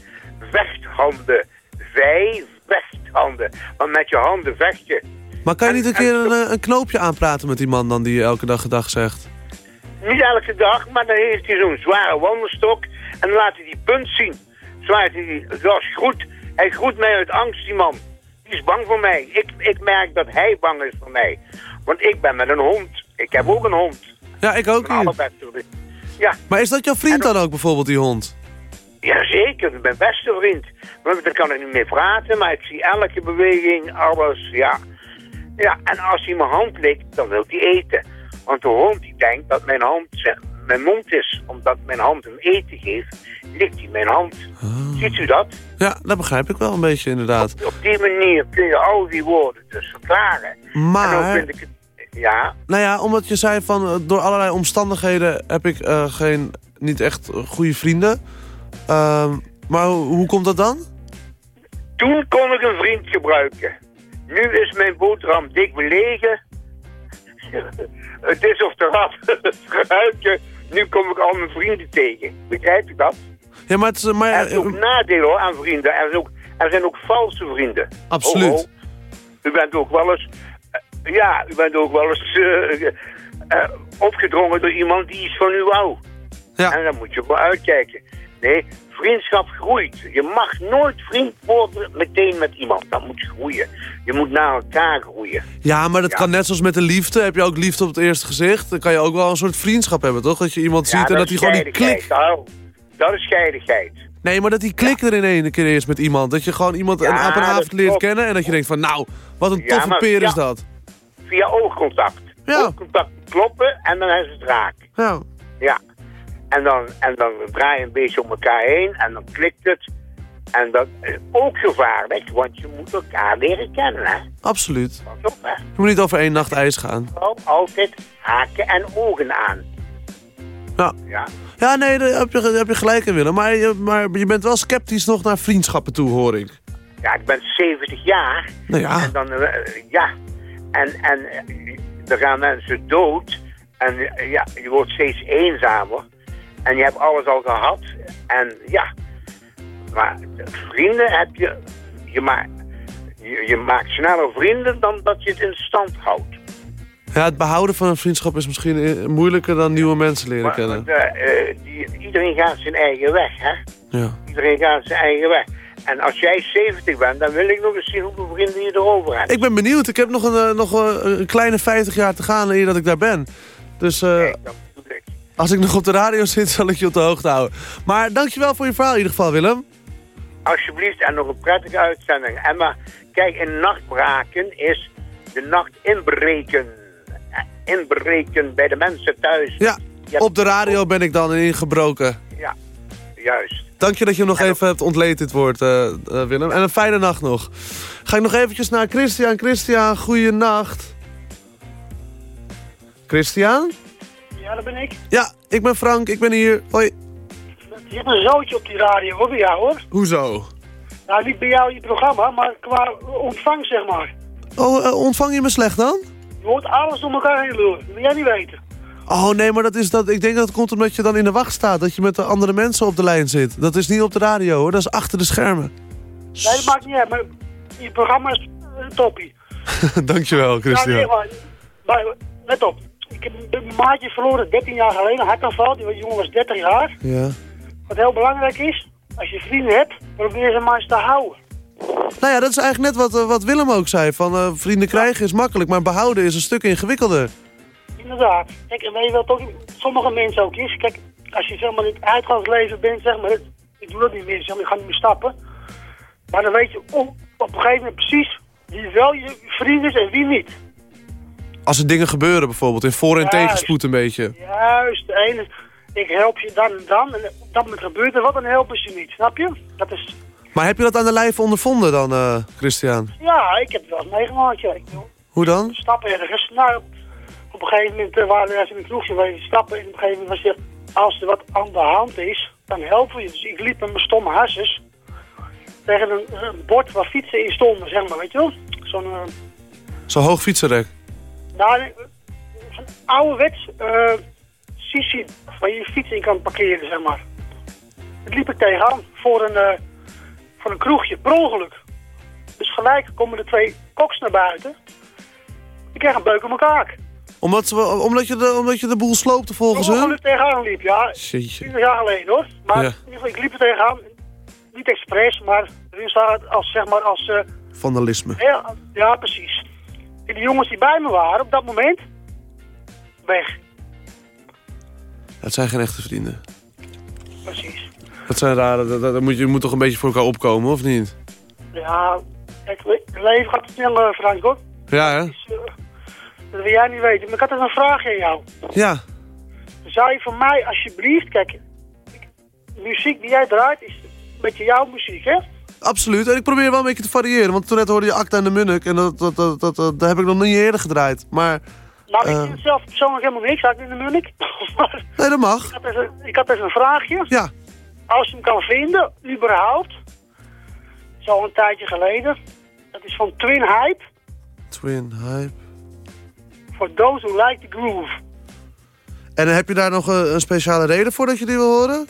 Speaker 16: vechthanden. Wij vechthanden. Want met je handen vecht je.
Speaker 3: Maar kan je niet een keer een, een knoopje aanpraten met die man dan die je elke dag gedag zegt?
Speaker 16: Niet elke dag, maar dan heeft hij zo'n zware wandelstok. En dan laat hij die punt zien. Zwaait hij, zoals groet. Hij groet mij uit angst, die man. Die is bang voor mij. Ik, ik merk dat hij bang is voor mij. Want ik ben met een hond. Ik heb ook een hond.
Speaker 3: Ja, ik ook.
Speaker 16: Ja.
Speaker 3: Maar is dat jouw vriend dan ook bijvoorbeeld, die hond?
Speaker 16: Jazeker, mijn beste vriend. Dan kan ik niet meer praten, maar ik zie elke beweging, alles, ja. Ja, en als hij mijn hand likt, dan wil hij eten. Want de hond die denkt dat mijn hand mijn mond is, omdat mijn hand hem eten geeft, likt hij mijn hand.
Speaker 3: Oh.
Speaker 16: Ziet u dat?
Speaker 3: Ja, dat begrijp ik wel een beetje inderdaad.
Speaker 16: Op, op die manier kun je al die woorden dus verklaren.
Speaker 3: Maar...
Speaker 16: En dan vind ik het... Ja?
Speaker 3: Nou ja, omdat je zei van uh, door allerlei omstandigheden heb ik uh, geen, niet echt goede vrienden. Uh, maar ho hoe komt dat dan?
Speaker 16: Toen kon ik een vriend gebruiken. Nu is mijn boterham dik belegen. het is of de rat het ruiken. Nu kom ik al mijn vrienden tegen. Begrijp je dat?
Speaker 3: Ja, maar het is... Maar,
Speaker 16: er is ook nadelen hoor, aan vrienden. Er, is ook, er zijn ook valse vrienden.
Speaker 3: Absoluut.
Speaker 16: Oh, oh. U bent ook wel eens... Uh, ja, u bent ook wel eens uh, uh, opgedrongen door iemand die iets van u wou.
Speaker 3: Ja.
Speaker 16: En dan moet je wel uitkijken. Nee, vriendschap groeit. Je mag nooit vriend worden meteen met iemand. Dat moet groeien. Je moet naar elkaar groeien.
Speaker 3: Ja, maar dat ja. kan net zoals met de liefde. Heb je ook liefde op het eerste gezicht? Dan kan je ook wel een soort vriendschap hebben, toch? Dat je iemand
Speaker 16: ja,
Speaker 3: ziet en dat hij gewoon die klik...
Speaker 16: Oh, dat is scheidigheid.
Speaker 3: Nee, maar dat die klik ja. er in één keer is met iemand. Dat je gewoon iemand een, op een avond leert kennen en dat je denkt van... Nou, wat een toffe peer
Speaker 16: via,
Speaker 3: is dat.
Speaker 16: Via oogcontact.
Speaker 3: Ja.
Speaker 16: Oogcontact kloppen en dan is het raak.
Speaker 3: Ja.
Speaker 16: Ja. En dan, en dan draai je een beetje om elkaar heen en dan klikt het. En dat is ook gevaarlijk, want je moet elkaar leren kennen, hè?
Speaker 3: Absoluut.
Speaker 16: Op, hè?
Speaker 3: Je moet niet over één nacht ijs gaan.
Speaker 16: Altijd haken en ogen aan.
Speaker 3: Ja.
Speaker 16: Ja,
Speaker 3: ja nee, daar heb je, daar heb je gelijk in, Willem. Maar je, maar je bent wel sceptisch nog naar vriendschappen toe, hoor ik.
Speaker 16: Ja, ik ben 70 jaar.
Speaker 3: Nou ja.
Speaker 16: En dan, uh, ja. En, en er gaan mensen dood. En uh, ja, je wordt steeds eenzamer. En je hebt alles al gehad. En ja, maar vrienden heb je... Je, ma je, je maakt sneller vrienden dan dat je het in stand houdt.
Speaker 3: Ja, het behouden van een vriendschap is misschien moeilijker dan nieuwe mensen leren
Speaker 16: maar,
Speaker 3: kennen.
Speaker 16: Want, uh, die, iedereen gaat zijn eigen weg, hè?
Speaker 3: Ja.
Speaker 16: Iedereen gaat zijn eigen weg. En als jij 70 bent, dan wil ik nog eens zien hoeveel vrienden je erover hebt.
Speaker 3: Ik ben benieuwd. Ik heb nog een, nog een, een kleine 50 jaar te gaan eer dat ik daar ben. Dus... Uh, als ik nog op de radio zit, zal ik je op de hoogte houden. Maar dankjewel voor je verhaal in ieder geval, Willem.
Speaker 16: Alsjeblieft, en nog een prettige uitzending. En maar, kijk, in nachtbraken is de nacht inbreken. Inbreken bij de mensen thuis.
Speaker 3: Ja, op de radio ben ik dan ingebroken.
Speaker 16: Ja, juist.
Speaker 3: Dank je dat je hem nog en even hebt ontleed, dit woord, uh, uh, Willem. En een fijne nacht nog. Ga ik nog eventjes naar Christian. Christian, goeienacht. Christian?
Speaker 17: Ja, dat ben ik.
Speaker 3: Ja, ik ben Frank, ik ben hier. Hoi.
Speaker 17: Je hebt een zootje op die radio, hoor, bij jou, hoor.
Speaker 3: Hoezo?
Speaker 17: Nou, niet bij jou je programma, maar qua ontvang, zeg maar.
Speaker 3: Oh, uh, ontvang je me slecht dan?
Speaker 17: Je hoort alles door elkaar heen lullen. Dat wil jij niet weten.
Speaker 3: Oh, nee, maar dat is dat, ik denk dat het komt omdat je dan in de wacht staat. Dat je met de andere mensen op de lijn zit. Dat is niet op de radio, hoor. Dat is achter de schermen.
Speaker 17: Nee, dat maakt niet uit, maar je programma is uh, toppie.
Speaker 3: Dankjewel, Christian.
Speaker 17: Ja, nee, maar, maar let op. Ik heb een maatje verloren 13 jaar geleden, hartaanval. Die jongen was 30 jaar.
Speaker 3: Ja.
Speaker 17: Wat heel belangrijk is, als je vrienden hebt, probeer ze maar eens te houden.
Speaker 3: Nou ja, dat is eigenlijk net wat, uh, wat Willem ook zei. Van uh, vrienden krijgen is makkelijk, maar behouden is een stuk ingewikkelder.
Speaker 17: Inderdaad. Kijk, en weet je wel, toch, sommige mensen ook is. Kijk, als je zeg maar in het uitgangsleven bent, zeg maar, ik doe dat niet meer, zeg maar, ik ga niet meer stappen. Maar dan weet je op, op een gegeven moment precies wie wel je vriend is en wie niet.
Speaker 3: Als er dingen gebeuren bijvoorbeeld, in voor- en
Speaker 17: Juist.
Speaker 3: tegenspoed een beetje.
Speaker 17: Juist, de ene, ik help je dan en dan. En op dat moment gebeurt er wat, dan helpen ze je niet. Snap je? Dat is...
Speaker 3: Maar heb je dat aan de lijf ondervonden dan, eh, Christian?
Speaker 17: Ja, ik heb het wel eens meegemaakt, ja. Ik bedoel,
Speaker 3: Hoe dan?
Speaker 17: stappen ergens. Nou, op een gegeven moment uh, waren we in een kroegje geweest stappen. En op een gegeven moment was je, als er wat aan de hand is, dan helpen we je. Dus ik liep met mijn stomme hasses tegen een, een bord waar fietsen in stonden, zeg maar, weet je wel? Zo'n, eh,
Speaker 3: Zo'n hoog fietsenrek.
Speaker 17: Nou, een ouderwets eh sissie waar je je fiets in kan parkeren, zeg maar. Dat liep ik tegenaan voor een, eh, voor een kroegje, per ongeluk. Dus gelijk komen de twee koks naar buiten. Ik kreeg een beuk in mijn kaak.
Speaker 3: Omdat, ze, omdat, je de, omdat je de boel sloopte volgens hun?
Speaker 17: ongeluk tegenaan liep, ja.
Speaker 3: Jeetje.
Speaker 17: 20 jaar geleden hoor. Maar
Speaker 3: Ja.
Speaker 17: in ieder geval, ik liep er tegenaan. Niet expres, maar erin staat als, zeg maar, als... eh,
Speaker 3: Vandalisme.
Speaker 17: ja, ja, precies. En die jongens die bij me waren op dat moment, weg.
Speaker 3: Het zijn geen echte vrienden.
Speaker 17: Precies.
Speaker 3: Dat zijn rare, dat, dat, dat moet je, moet toch een beetje voor elkaar opkomen, of niet?
Speaker 17: Ja, het leven gaat snel, eh, Frank, hoor.
Speaker 3: Ja, hè?
Speaker 17: Dat wil jij niet weten. Maar ik had dus een vraagje aan jou.
Speaker 3: Ja.
Speaker 17: Zou je voor mij alsjeblieft, kijk, ik- muziek die jij draait is een beetje jouw muziek, hè?
Speaker 3: Absoluut. En ik probeer wel een beetje te variëren. Want toen net hoorde je Acta en de Munnik. En dat, dat, dat, dat, dat, dat heb ik nog niet eerder gedraaid. Maar,
Speaker 17: Nou, ik
Speaker 3: eh,
Speaker 17: vind zelf persoonlijk helemaal niks uit in de maar
Speaker 3: nee, dat mag.
Speaker 17: ik had, dus een, ik had een vraagje.
Speaker 3: Ja.
Speaker 17: Als je hem kan vinden, überhaupt. Zo een tijdje geleden. Dat is van Twin Hype.
Speaker 3: Twin Hype.
Speaker 17: For those who like the groove.
Speaker 3: En heb je daar nog een, een speciale reden voor dat je die wil horen?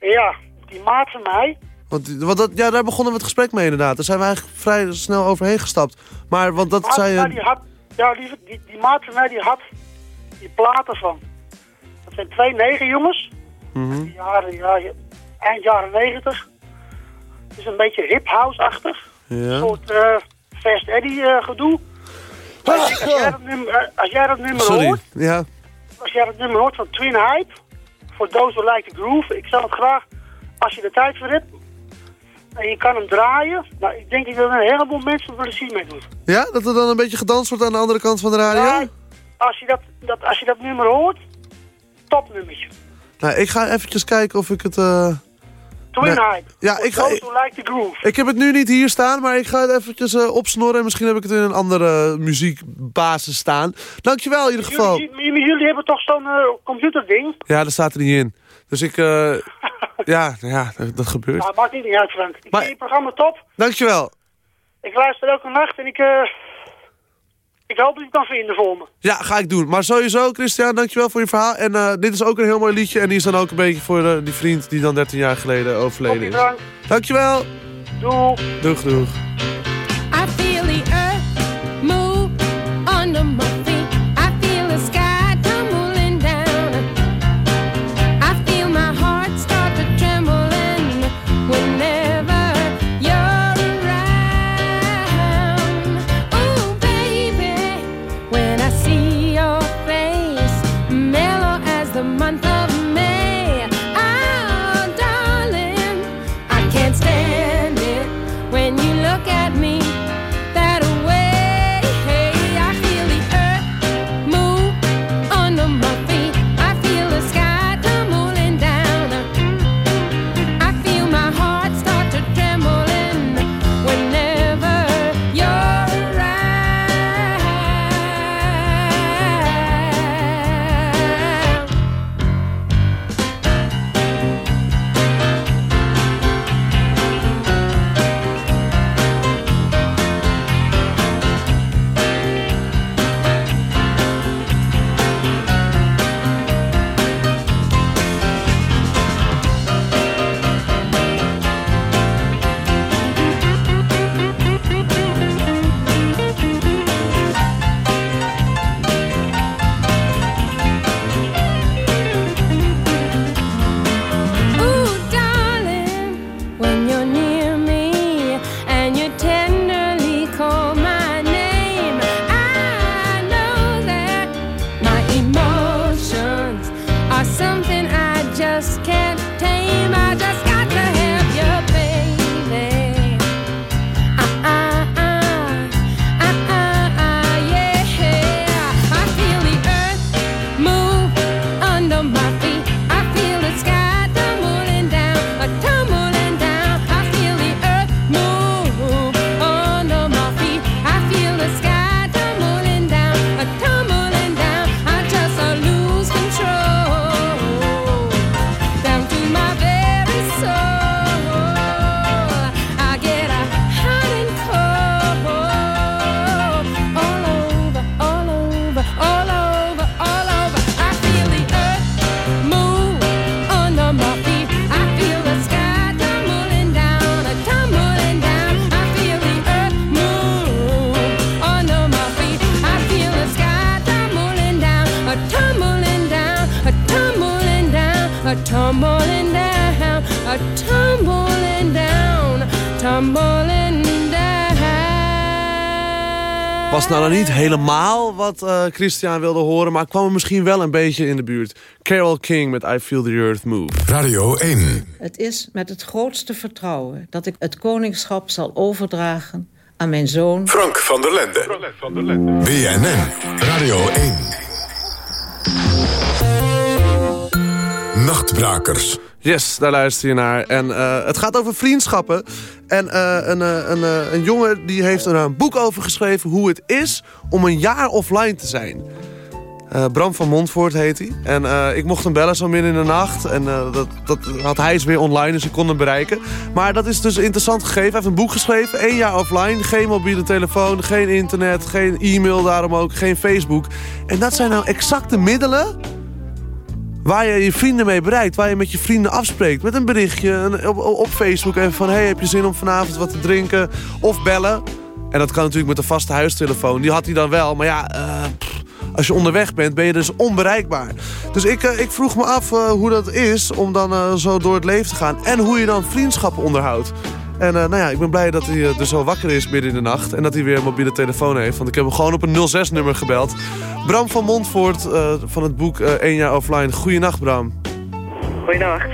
Speaker 17: Ja, die maat van mij.
Speaker 3: Want, dat, ja, daar begonnen we het gesprek mee inderdaad. Daar zijn we eigenlijk vrij snel overheen gestapt. Maar, want dat zei
Speaker 17: mij, die
Speaker 3: je...
Speaker 17: had, ja, die, die, die maat van mij die had die platen van. Dat zijn twee negen jongens. Jaren, ja, eind jaren negentig. Het is een beetje hip-house-achtig. Een
Speaker 3: Ja.
Speaker 17: soort eh Fast Eddie eh, gedoe. Maar ik denk, als, jij dat nummer, eh, als jij dat nummer
Speaker 3: Sorry.
Speaker 17: hoort,
Speaker 3: Ja.
Speaker 17: als jij dat nummer hoort van Twin Hype, voor Who Like the Groove, ik zou het graag, als je er tijd voor hebt, en je kan hem draaien, nou, ik denk dat er een heleboel mensen plezier mee doen.
Speaker 3: ja, dat er dan een beetje gedanst wordt aan de andere kant van de radio?
Speaker 17: Ja, als je dat, dat, als je dat nummer hoort, topnummertje.
Speaker 3: Nou, ik ga eventjes kijken of ik het... eh,
Speaker 17: Twin
Speaker 3: nee.
Speaker 17: Hype.
Speaker 3: Ja, ik ga...
Speaker 17: Like the Groove.
Speaker 3: ik heb het nu niet hier staan, maar ik ga het eventjes eh, opsnorren. En misschien heb ik het in een andere muziekbasis staan. Dankjewel in ieder geval.
Speaker 17: Jullie, jullie, jullie hebben toch zo'n eh, computerding?
Speaker 3: Ja, dat staat er niet in. Dus ik... eh, ja, ja, dat, dat gebeurt.
Speaker 17: Nou, maakt niet uit, Frank. Ik
Speaker 3: Maar-
Speaker 17: vind je programma top.
Speaker 3: Dankjewel.
Speaker 17: Ik luister elke nacht en ik, eh, ik hoop dat je het kan vinden voor me.
Speaker 3: Ja, ga ik doen. Maar sowieso, Christian, dankjewel voor je verhaal. En eh, dit is ook een heel mooi liedje. En die is dan ook een beetje voor die vriend die dan 13 jaar geleden overleden is.
Speaker 17: Frank.
Speaker 3: Dankjewel.
Speaker 17: Doeg.
Speaker 3: Doeg, doeg. Was nou dan niet helemaal wat eh, Christian wilde horen... maar kwam er misschien wel een beetje in de buurt. Carol King met I Feel the Earth Move.
Speaker 2: Radio 1.
Speaker 18: Het is met het grootste vertrouwen dat ik het koningschap zal overdragen aan mijn zoon...
Speaker 2: Frank van der Lende. BNN. Radio 1. Nachtbrakers.
Speaker 3: Yes, daar luister je naar. En eh, het gaat over vriendschappen. En eh, een, eh, een, eh, een jongen die heeft er een boek over geschreven... hoe het is om een jaar offline te zijn. Bram van Montvoort heet hij. En ik mocht hem bellen zo midden in de nacht. En dat, dat had hij is weer online, dus ik kon hem bereiken. Maar dat is dus een interessant gegeven. Hij heeft een boek geschreven, één jaar offline. Geen mobiele telefoon, geen internet, geen e-mail daarom ook, geen Facebook. En dat zijn nou exacte middelen waar je je vrienden mee bereikt. Waar je met je vrienden afspreekt. Met een berichtje op, op Facebook. Even van, hey, heb je zin om vanavond wat te drinken? Of bellen. En dat kan natuurlijk met een vaste huistelefoon. Die had hij dan wel. Maar ja, eh, als je onderweg bent, ben je dus onbereikbaar. Dus ik, eh, ik vroeg me af eh, hoe dat is om dan zo door het leven te gaan. En hoe je dan vriendschappen onderhoudt. En eh, nou ja, ik ben blij dat hij eh, dus al wakker is midden in de nacht. En dat hij weer een mobiele telefoon heeft. Want ik heb hem gewoon op een 06-nummer gebeld. Bram van Montvoort eh, van het boek eh 1 jaar offline. Goeienacht, Bram.
Speaker 19: Goeienacht.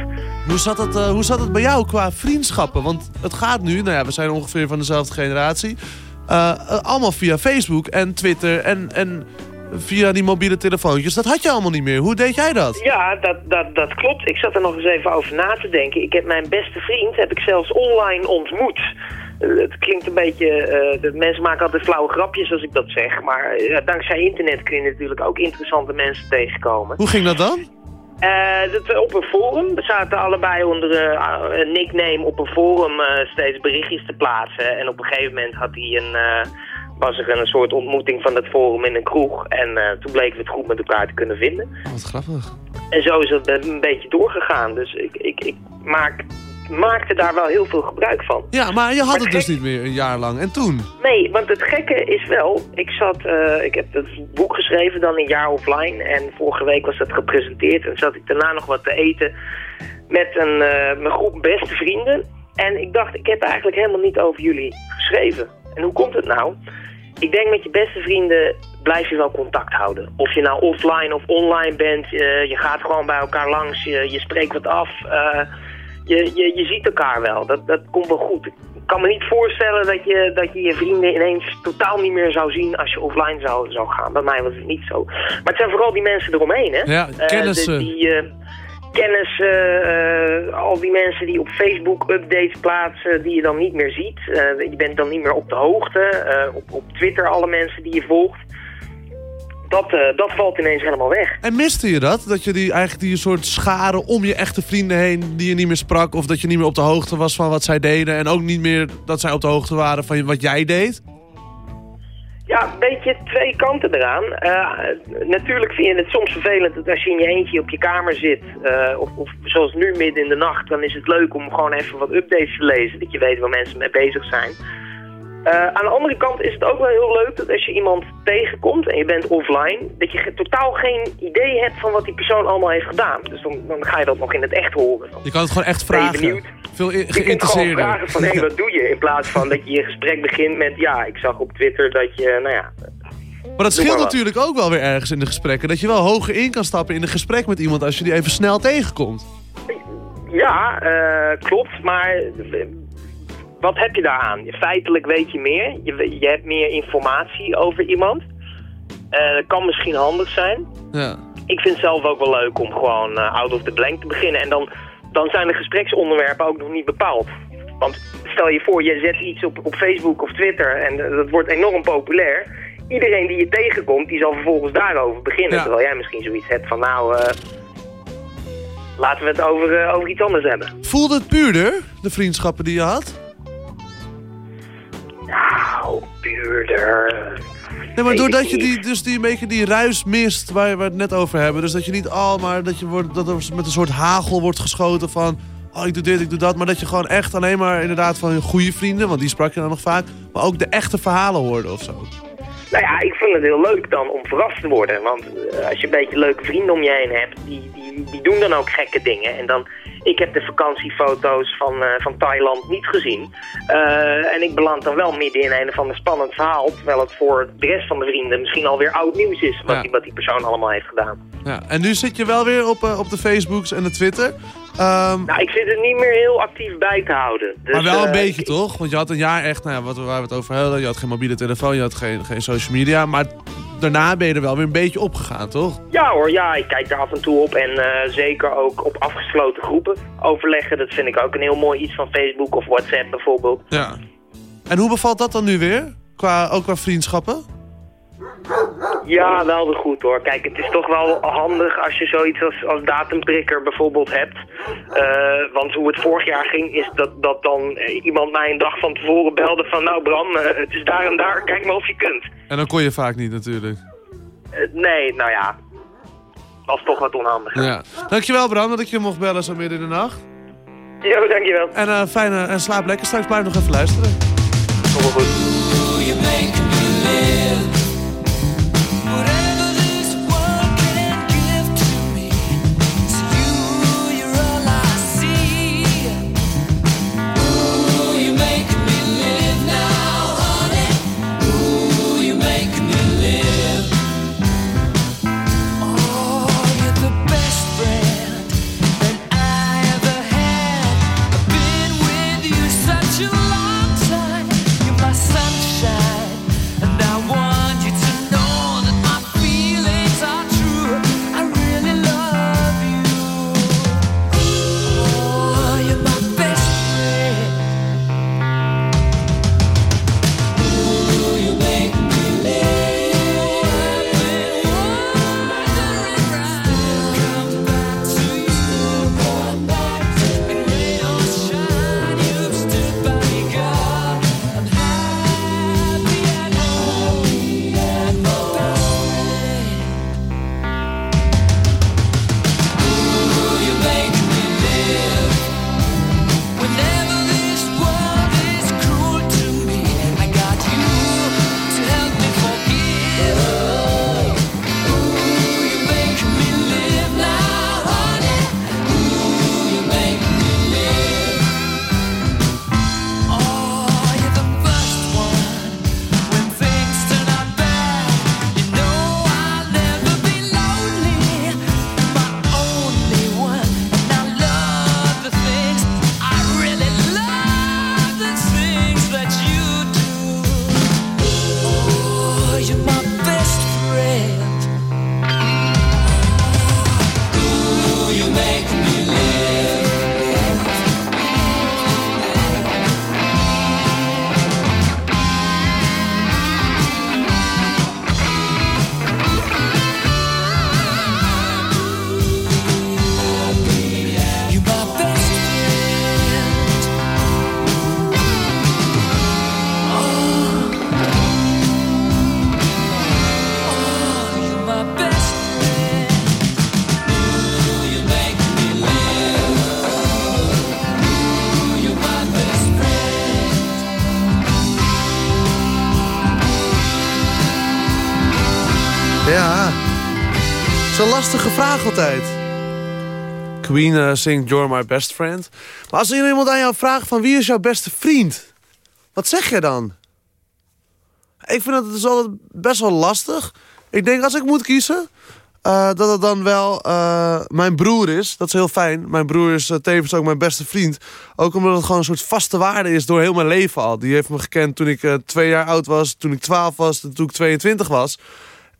Speaker 3: Hoe zat, het, eh, hoe zat het bij jou qua vriendschappen? Want het gaat nu, nou ja, we zijn ongeveer van dezelfde generatie. allemaal via Facebook en Twitter en, en via die mobiele telefoontjes. Dat had je allemaal niet meer. Hoe deed jij dat?
Speaker 19: Ja, dat, dat, dat klopt. Ik zat er nog eens even over na te denken. Ik heb mijn beste vriend heb ik zelfs online ontmoet. Eh, Het klinkt een beetje... eh, de mensen maken altijd flauwe grapjes als ik dat zeg. Maar eh, dankzij internet kun je natuurlijk ook interessante mensen tegenkomen.
Speaker 3: Hoe ging dat dan?
Speaker 19: Dat, op een forum. We zaten allebei onder een nickname op een forum steeds berichtjes te plaatsen. En op een gegeven moment had hij een, was er een soort ontmoeting van het forum in een kroeg. En eh, toen bleken we het goed met elkaar te kunnen vinden.
Speaker 3: Wat grappig.
Speaker 19: En zo is het een beetje doorgegaan. Dus ik, ik, ik maak, maakte daar wel heel veel gebruik van.
Speaker 3: Ja, maar je had het dus
Speaker 19: gek-
Speaker 3: niet meer een jaar lang. En toen?
Speaker 19: Nee, want het gekke is wel, ik zat, eh, ik heb het boek geschreven dan een jaar offline en vorige week was dat gepresenteerd en zat ik daarna nog wat te eten met een, eh, mijn groep beste vrienden. En ik dacht, ik heb eigenlijk helemaal niet over jullie geschreven. En hoe komt het nou? Ik denk met je beste vrienden blijf je wel contact houden. Of je nou offline of online bent, eh, je gaat gewoon bij elkaar langs, je, je spreekt wat af. eh, je, je, je ziet elkaar wel. Dat, dat komt wel goed. Ik kan me niet voorstellen dat je, dat je je vrienden ineens totaal niet meer zou zien als je offline zou, zou gaan. Bij mij was het niet zo. Maar het zijn vooral die mensen eromheen, hè?
Speaker 3: Ja,
Speaker 19: Eh,
Speaker 3: kennissen.
Speaker 19: de- die, eh, kennis, eh, eh, al die mensen die op Facebook updates plaatsen die je dan niet meer ziet. Eh, je bent dan niet meer op de hoogte. Op, op Twitter alle mensen die je volgt. Dat, dat valt ineens helemaal weg.
Speaker 3: En miste je dat? Dat je die, eigenlijk die soort scharen om je echte vrienden heen die je niet meer sprak? Of dat je niet meer op de hoogte was van wat zij deden? En ook niet meer dat zij op de hoogte waren van wat jij deed?
Speaker 19: Ja, een beetje twee kanten eraan. Eh, natuurlijk vind je het soms vervelend dat als je in je eentje op je kamer zit, eh, of, of zoals nu midden in de nacht, dan is het leuk om gewoon even wat updates te lezen, dat je weet waar mensen mee bezig zijn. Eh, aan de andere kant is het ook wel heel leuk dat als je iemand tegenkomt en je bent offline, dat je totaal geen idee hebt van wat die persoon allemaal heeft gedaan. Dus dan, dan ga je dat nog in het echt horen.
Speaker 3: Je kan het gewoon echt vragen.
Speaker 19: benieuwd?
Speaker 3: Veel i-
Speaker 19: Je kunt gewoon
Speaker 3: geïnteresseerder.
Speaker 19: vragen van, hé, wat doe je? In plaats van dat je je gesprek begint met, ja, ik zag op Twitter dat je, nou ja...
Speaker 3: Maar dat scheelt
Speaker 19: maar
Speaker 3: natuurlijk ook wel weer ergens in de gesprekken. Dat je wel hoger in kan stappen in een gesprek met iemand als je die even snel tegenkomt.
Speaker 19: Ja, eh, klopt, maar wat heb je daaraan? Feitelijk weet je meer, je, je hebt meer informatie over iemand. Eh, dat kan misschien handig zijn.
Speaker 3: Ja.
Speaker 19: Ik vind het zelf ook wel leuk om gewoon eh, out of the blank te beginnen. En dan, dan zijn de gespreksonderwerpen ook nog niet bepaald. Want stel je voor, je zet iets op, op Facebook of Twitter en eh, dat wordt enorm populair. Iedereen die je tegenkomt, die zal vervolgens daarover beginnen.
Speaker 3: Ja.
Speaker 19: Terwijl jij misschien zoiets hebt van, nou, laten we het over, over iets anders hebben.
Speaker 3: Voelde het puurder, de vriendschappen die je had?
Speaker 19: Nou, puurder.
Speaker 3: Nee, maar doordat je die, dus die, een beetje die ruis mist waar we het net over hebben. Dus dat je niet al, maar dat, je wordt, dat er met een soort hagel wordt geschoten van... Oh, ik doe dit, ik doe dat. Maar dat je gewoon echt alleen maar inderdaad van je goede vrienden... want die sprak je dan nog vaak... maar ook de echte verhalen hoorde of zo.
Speaker 5: Nou ja, ik vind het heel leuk dan om verrast te worden. Want eh, als je een beetje leuke vrienden om je heen hebt, die, die, die doen dan ook gekke dingen. En dan, ik heb de vakantiefoto's van, eh, van Thailand niet gezien. Eh, en ik beland dan wel midden in een of ander spannend verhaal. Terwijl het voor de rest van de vrienden misschien alweer oud nieuws is. Wat,
Speaker 3: Ja.
Speaker 5: die, wat die persoon allemaal heeft gedaan.
Speaker 3: Ja. En nu zit je wel weer op, op de Facebooks en de Twitter. Ehm,
Speaker 5: Nou, ik zit er niet meer heel actief bij te houden. Dus,
Speaker 3: maar wel een
Speaker 5: eh,
Speaker 3: beetje toch? Want je had een jaar echt, nou ja, wat, waar we het over hadden. Je had geen mobiele telefoon, je had geen, geen social media. Maar daarna ben je er wel weer een beetje opgegaan, toch?
Speaker 5: Ja hoor, ja, ik kijk er af en toe op en eh, zeker ook op afgesloten groepen overleggen. Dat vind ik ook een heel mooi iets van Facebook of WhatsApp bijvoorbeeld.
Speaker 3: Ja. En hoe bevalt dat dan nu weer? Qua, ook qua vriendschappen?
Speaker 5: Ja, wel goed hoor. Kijk, het is toch wel handig als je zoiets als, als datumprikker bijvoorbeeld hebt. Eh, want hoe het vorig jaar ging is dat, dat dan eh, iemand mij een dag van tevoren belde van... Nou Bram, eh, het is daar en daar, kijk maar of je kunt.
Speaker 3: En dan kon je vaak niet natuurlijk.
Speaker 5: Nee, nou ja, was toch wat onhandig.
Speaker 3: Ja. Dankjewel Bram dat ik je mocht bellen zo midden in de nacht.
Speaker 5: Jo, dankjewel.
Speaker 3: En eh fijne en slaap lekker. Straks blijf nog even luisteren.
Speaker 5: Kom wel goed.
Speaker 3: Lastige vraag altijd. Queen eh, zingt You're My Best Friend. Maar als er iemand aan jou vraagt van wie is jouw beste vriend? Wat zeg je dan? Ik vind dat het is altijd best wel lastig. Ik denk als ik moet kiezen... eh, dat het dan wel eh, mijn broer is. Dat is heel fijn. Mijn broer is tevens ook mijn beste vriend. Ook omdat het gewoon een soort vaste waarde is door heel mijn leven al. Die heeft me gekend toen ik twee jaar oud was, toen ik 12 was, en toen ik 22 was.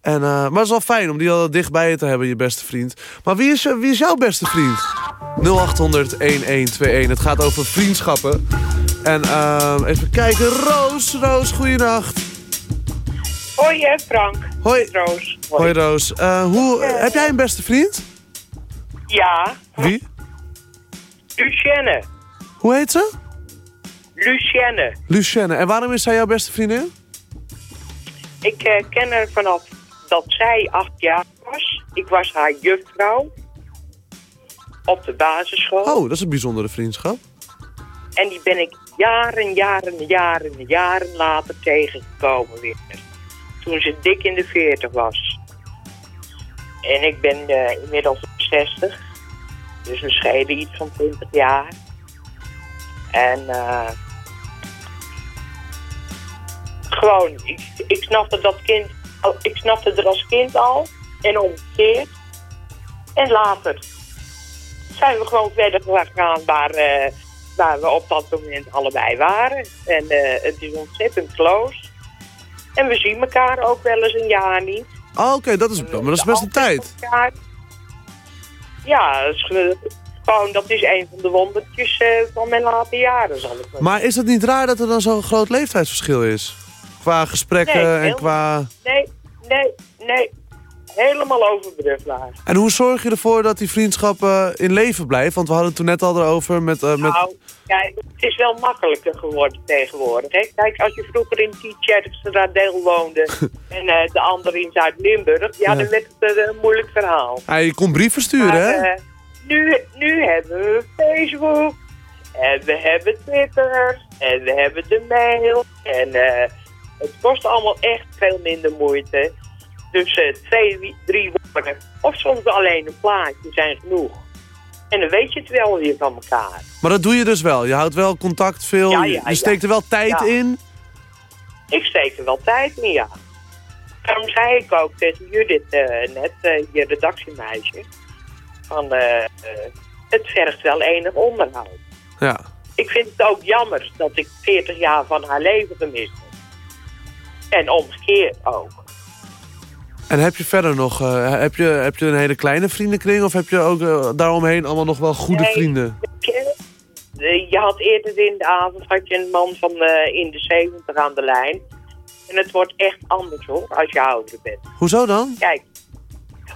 Speaker 3: En, eh, maar het is wel fijn om die al dicht bij je te hebben, je beste vriend. Maar wie is, je- wie is jouw beste vriend? 0800-1121. Het gaat over vriendschappen. En eh, even kijken. Roos, Roos, goeienacht.
Speaker 19: Hoi, hè, Frank.
Speaker 3: Hoi.
Speaker 19: Roos.
Speaker 3: Hoi Roos. Eh, hoe, heb jij een beste vriend?
Speaker 19: Ja,
Speaker 3: Wie?
Speaker 19: Lucienne.
Speaker 3: Hoe heet ze?
Speaker 19: Lucienne.
Speaker 3: Lucienne. En waarom is zij jouw beste vriendin?
Speaker 19: Ik eh, ken haar vanaf dat zij acht jaar was. Ik was haar juffrouw op de basisschool.
Speaker 3: Oh, dat is een bijzondere vriendschap.
Speaker 19: En die ben ik jaren, jaren, jaren, jaren later tegengekomen weer. Toen ze dik in de 40 was. En ik ben eh, inmiddels 60. Dus we scheiden iets van 20 jaar. En eh, gewoon, ik, ik snapte dat kind, ik snapte er als kind al. En omgekeerd. En later zijn we gewoon verder gegaan waar, eh, waar we op dat moment allebei waren. En eh, het is ontzettend close. En we zien elkaar ook wel eens een jaar niet.
Speaker 3: Oh, oké, dat, is, maar dat is best een tijd.
Speaker 19: elkaar. Ja, dat is, ge- gewoon, dat is een van de wondertjes eh, van mijn late jaren, zal ik maar
Speaker 3: Maar is het niet raar dat er dan zo'n groot leeftijdsverschil is? Qua gesprekken
Speaker 19: Nee,
Speaker 3: en
Speaker 19: helemaal
Speaker 3: qua...
Speaker 19: Nee, nee, nee. Helemaal overbrugd daar.
Speaker 3: En hoe zorg je ervoor dat die vriendschap in leven blijft? Want we hadden het toen net al erover met... eh, met...
Speaker 19: Nou, kijk, het is wel makkelijker geworden tegenwoordig. Hè? Kijk, als je vroeger in Tietjerkstradeel woonde en eh, de ander in Zuid-Limburg, ja,
Speaker 3: Ja.
Speaker 19: dan werd het een moeilijk verhaal.
Speaker 3: Ja, je kon brieven sturen,
Speaker 19: Maar,
Speaker 3: hè?
Speaker 19: eh, nu, nu hebben we Facebook. En we hebben Twitter. En we hebben de mail. En eh, het kost allemaal echt veel minder moeite. Dus eh, twee, drie woorden. Of soms alleen een plaatje zijn genoeg. En dan weet je het wel weer van elkaar.
Speaker 3: Maar dat doe je dus wel. Je houdt wel contact veel.
Speaker 19: Ja,
Speaker 3: je-
Speaker 19: ja,
Speaker 3: je steekt
Speaker 19: ja.
Speaker 3: er wel tijd
Speaker 19: Ja.
Speaker 3: in.
Speaker 19: Ik steek er wel tijd in, ja. Daarom zei ik ook tegen Judith eh, net, eh, je redactiemeisje, van het vergt wel enig onderhoud.
Speaker 3: Ja.
Speaker 19: Ik vind het ook jammer dat ik 40 jaar van haar leven gemist heb. En omgekeerd ook.
Speaker 3: En heb je verder nog... eh, heb, je, heb je een hele kleine vriendenkring? Of heb je ook eh, daaromheen allemaal nog wel goede
Speaker 19: Nee.
Speaker 3: vrienden?
Speaker 19: Je, eh, je had eerder in de avond had je een man van in de 70 aan de lijn. En het wordt echt anders hoor, als je ouder bent.
Speaker 3: Hoezo dan?
Speaker 19: Kijk,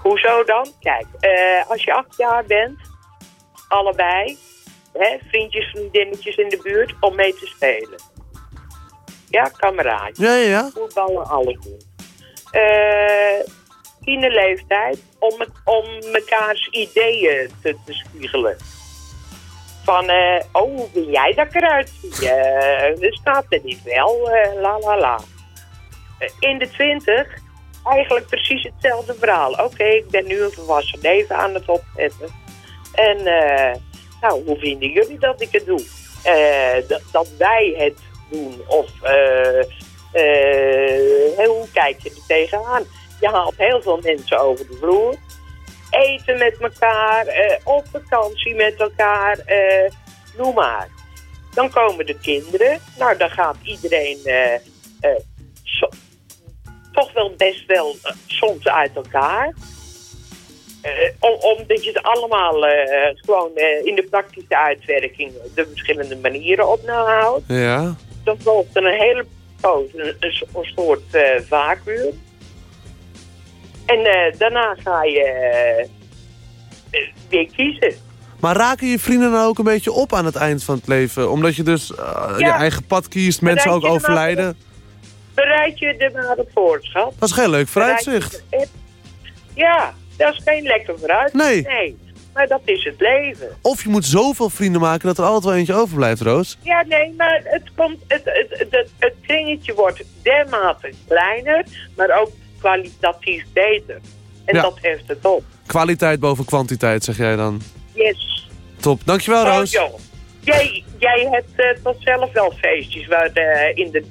Speaker 19: hoezo dan? Kijk, als je acht jaar bent, allebei, hè, vriendjes, vriendinnetjes in de buurt, om mee te spelen. Ja, kameraadjes.
Speaker 3: Ja, ja, ja.
Speaker 19: Voetballen, alles doen. Eh in de leeftijd om, het, om mekaars ideeën te, te spiegelen. Van, eh, oh, hoe vind jij dat eruit? Eh, dat staat er niet wel, la la la. In de twintig eigenlijk precies hetzelfde verhaal. Oké, ik ben nu een volwassen leven aan het opzetten. En nou, hoe vinden jullie dat ik het doe? Dat, dat wij het doen of eh, eh, hoe kijk je er tegenaan? Je haalt heel veel mensen over de vloer. Eten met elkaar, eh, op vakantie met elkaar, noem maar. Dan komen de kinderen. Nou, dan gaat iedereen toch wel best wel soms uit elkaar. Om, omdat je het allemaal gewoon in de praktische uitwerking de verschillende manieren op nahoudt.
Speaker 3: Ja.
Speaker 19: Dan volgt er een hele poos een, een, so- een soort eh vacuüm. En eh, daarna ga je eh, eh, weer kiezen.
Speaker 3: Maar raken je vrienden nou ook een beetje op aan het eind van het leven? Omdat je dus eh, je eigen pad kiest, mensen ook
Speaker 19: er
Speaker 3: overlijden.
Speaker 19: Bereid je er maar op voor, schat.
Speaker 3: Dat is geen leuk vooruitzicht.
Speaker 19: Ja, dat is geen lekker vooruit.
Speaker 3: Nee.
Speaker 19: nee. Maar dat is het leven.
Speaker 3: Of je moet zoveel vrienden maken dat er altijd wel eentje overblijft, Roos.
Speaker 19: Ja, nee, maar het, komt, het, het, het, het kringetje wordt dermate kleiner, maar ook kwalitatief beter. En
Speaker 3: Ja.
Speaker 19: dat heeft het op.
Speaker 3: Kwaliteit boven kwantiteit, zeg jij dan.
Speaker 19: Yes.
Speaker 3: Top. Dankjewel,
Speaker 19: Oh,
Speaker 3: Roos.
Speaker 19: joh. Jij, jij hebt toch zelf wel feestjes waar eh, in de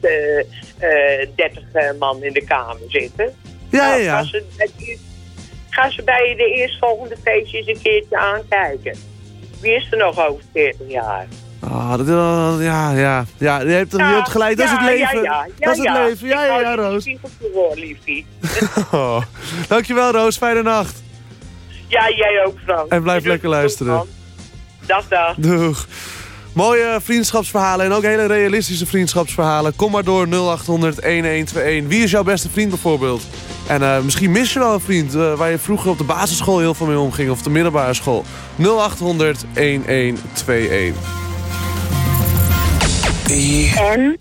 Speaker 19: eh, 30 eh, man in de kamer zitten.
Speaker 3: Ja,
Speaker 19: Nou,
Speaker 3: ja, ja.
Speaker 19: Ga ze, bij de eerstvolgende feestjes een keertje aankijken. Wie is er nog over 40 jaar?
Speaker 3: Ah, dat, uh, ja, ja, ja. Je hebt, je hebt gelijk, dat is het
Speaker 19: Ja,
Speaker 3: leven.
Speaker 19: Ja, ja, ja,
Speaker 3: dat is het
Speaker 19: ja.
Speaker 3: leven. Ja, ja, ja,
Speaker 19: Ik
Speaker 3: Roos.
Speaker 19: niet liefie.
Speaker 3: Oh. Dankjewel, Roos. Fijne nacht.
Speaker 19: Ja, jij ook, Frank.
Speaker 3: En blijf lekker
Speaker 19: goed,
Speaker 3: luisteren.
Speaker 19: Dag, dag.
Speaker 3: Doeg. Mooie vriendschapsverhalen en ook hele realistische vriendschapsverhalen. Kom maar door 0800 1121. Wie is jouw beste vriend bijvoorbeeld? En eh, misschien mis je wel een vriend eh, waar je vroeger op de basisschool heel veel mee omging. Of de middelbare school. 0800 1121.
Speaker 8: En?